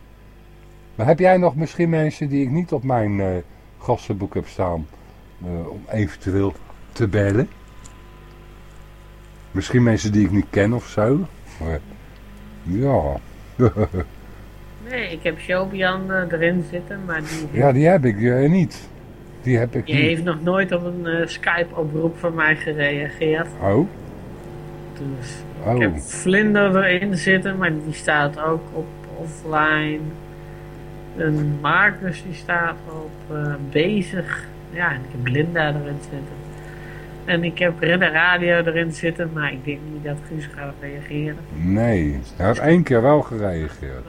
Maar heb jij nog misschien mensen die ik niet op mijn eh gastenboek heb staan... eh, om eventueel te bellen? Misschien mensen die ik niet ken of zo? Maar, ja... Nee, ik heb Shobian eh, erin zitten, maar die, ja, die heb ik niet. Die heb ik niet. heeft nog nooit op een Skype-oproep van mij gereageerd. Oh, Dus oh. ik heb Vlinder erin zitten, maar die staat ook op offline. En Marcus die staat op eh, bezig. Ja, en ik heb Linda erin zitten. En ik heb Redder Radio erin zitten, maar ik denk niet dat Guus gaat reageren. Nee, hij heeft één keer wel gereageerd.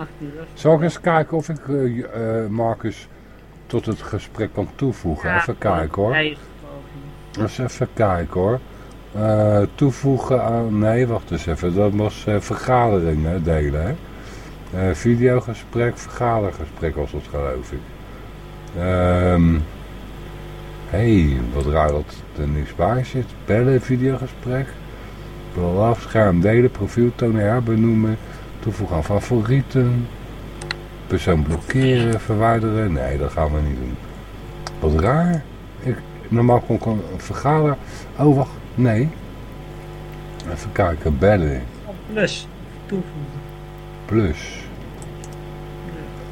Zal ik eens kijken of ik eh, Marcus tot het gesprek kan toevoegen? Ja, even kijken hoor. Even kijken hoor. Toevoegen aan... Nee, wacht eens even. Dat was vergaderingen delen hè. Eh, videogesprek, vergadergesprek was dat geloof ik. Ehm hey, wat raar dat er niks bij zit. Bellen, videogesprek. Blablabla, scherm delen, profiel tonen, herbenoemen. Toevoegen aan favorieten. Persoon blokkeren, verwijderen. Nee, dat gaan we niet doen. Wat raar. Ik, normaal kon ik een vergader... Oh, wacht. Nee. Even kijken. Bellen. Plus toevoegen. Plus.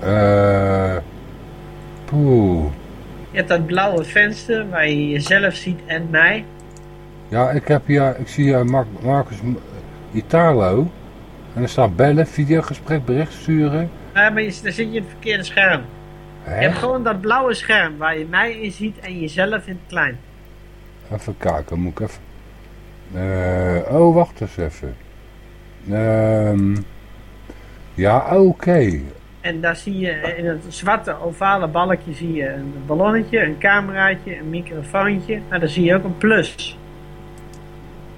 Eh... Poeh. Je hebt dat blauwe venster waar je jezelf ziet en mij. Ja, ik heb hier... Ik zie hier Mar Marcus Italo. En er staat bellen, videogesprek, bericht sturen. Ja, maar je, daar zit je in het verkeerde scherm. Je Hè? hebt gewoon dat blauwe scherm waar je mij in ziet en jezelf in het klein. Even kijken, moet ik even... Eh, oh, wacht eens even. Ehm ja, oké. En daar zie je in het zwarte ovale balkje zie je een ballonnetje, een cameraatje, een microfoontje. Nou, dan zie je ook een plus.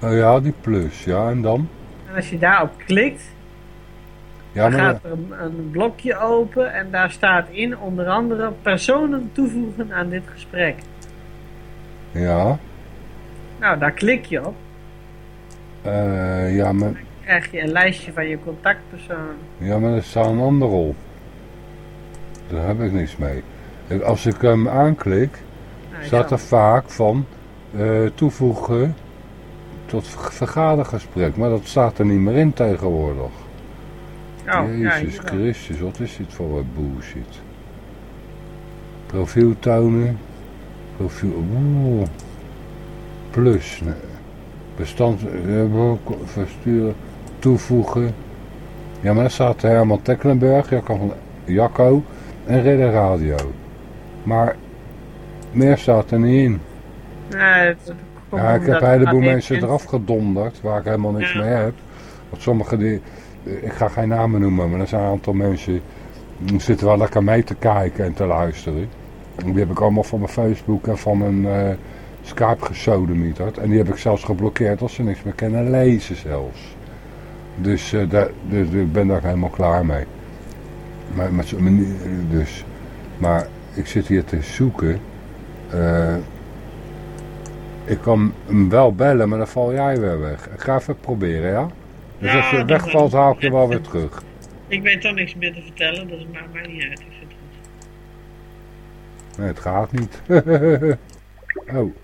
Oh ja, die plus, ja, en dan? En als je daarop klikt, Ja, dan maar... gaat er een, een blokje open en daar staat in onder andere personen toevoegen aan dit gesprek. Ja, Nou, daar klik je op. eh, ja, maar... Dan krijg je een lijstje van je contactpersoon. Ja, maar er staat een ander op. Daar heb ik niks mee. En Als ik hem aanklik, Nou, staat er vaak van eh, toevoegen tot ver- vergadergesprek. Maar dat staat er niet meer in tegenwoordig. Oh, Jezus. Christus, wat is dit voor wat bullshit. Profiel tonen. Profiel, oeh. Plus. nee. Bestand, eh, versturen, toevoegen. Ja, maar daar staat Herman Tecklenburg, Jacco, van, Jacco en Ridder Radio. Maar meer staat er niet in. Nee, komt Ja, ik heb een heleboel mensen eraf gedonderd waar ik helemaal niks Ja. mee heb. Want sommige die, ik ga geen namen noemen, maar er zijn een aantal mensen die zitten wel lekker mee te kijken en te luisteren. En die heb ik allemaal van mijn Facebook en van mijn eh, Skype gesodemieterd. En die heb ik zelfs geblokkeerd als ze niks meer kunnen lezen zelfs. Dus, eh, daar, dus ik ben daar helemaal klaar mee. Maar, met dus. maar ik zit hier te zoeken. eh, ik kan hem wel bellen, maar dan val jij weer weg. Ik ga even proberen, ja? Dus Ja, als je wegvalt, haal ik je wel weer terug. Ik weet toch niks meer te vertellen, dus het maakt mij niet uit. Ik vind het goed. Nee, het gaat niet. oh.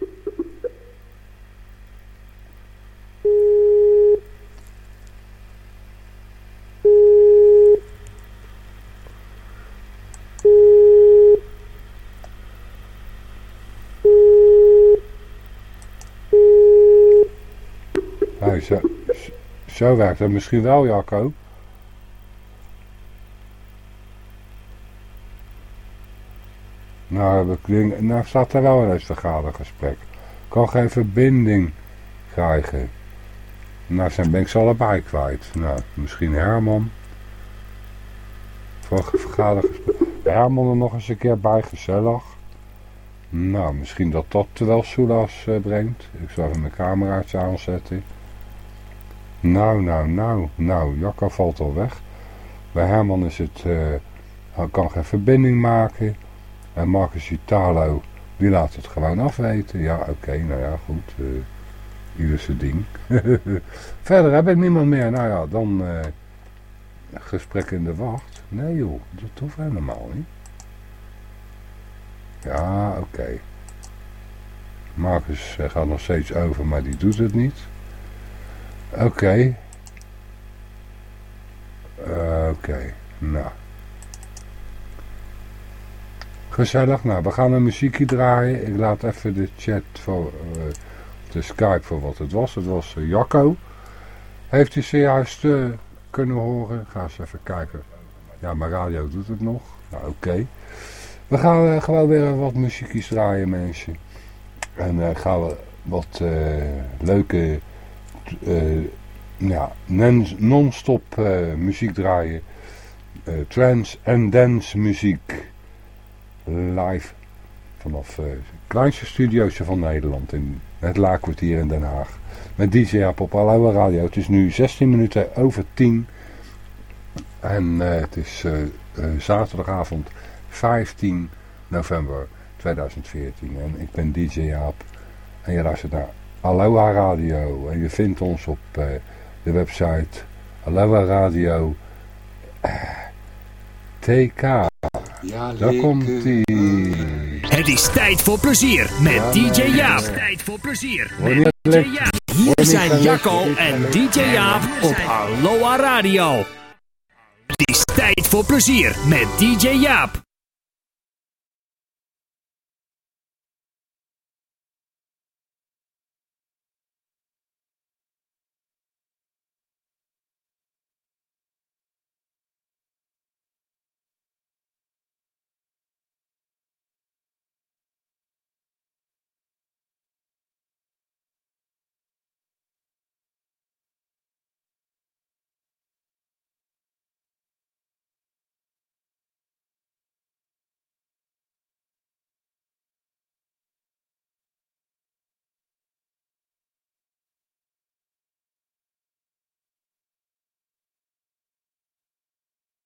Hey, zo, zo werkt het misschien wel, Jacco. Nou, ik ding, nou staat er wel eens vergadergesprek. Kan geen verbinding krijgen. Nou, zijn ben ik ze allebei kwijt. Nou, misschien Herman. Voor vergadergesprek. Herman er nog eens een keer bij, gezellig. Nou, misschien dat dat wel soelaas uh, brengt. Ik zal even mijn cameraatje aanzetten. Nou, nou, nou, nou, Jacco valt al weg. Bij Herman is het, uh, hij kan geen verbinding maken. En Marcus Italo, die laat het gewoon afweten. Ja, oké, nou ja, goed. Uh, ieder ding. Verder heb ik niemand meer. Nou ja, dan uh, gesprek in de wacht. Nee joh, dat hoeft helemaal niet. Ja, oké. Marcus gaat nog steeds over, maar die doet het niet. Oké. Oké, nou. Gezellig, nou, we gaan een muziekje draaien. Ik laat even de chat voor, uh, de Skype voor wat het was. Het was uh, Jacco. Heeft u zojuist uh, kunnen horen? Ga eens even kijken. Ja, mijn radio doet het nog. Nou, oké. We gaan gewoon weer wat muziekjes draaien, mensen. En gaan we wat leuke, ja, non-stop muziek draaien. trance en dance muziek. Live vanaf het kleinste studiootje van Nederland in het Laakkwartier in Den Haag. Met DJ App op Aloha Radio. Het is nu 16 minuten over 10. En het is zaterdagavond 15 november 2014. En ik ben DJ Jaap. En je luistert naar Aloha Radio. En je vindt ons op uh, de website Aloha Radio uh, TK. Ja, Daar komt ie. Het is tijd voor plezier met Ja, DJ. Jaap. Tijd voor plezier met DJ. Jaap. Hier zijn. Jacco en DJ Jaap op Aloha Radio. Het is tijd voor plezier met DJ Jaap.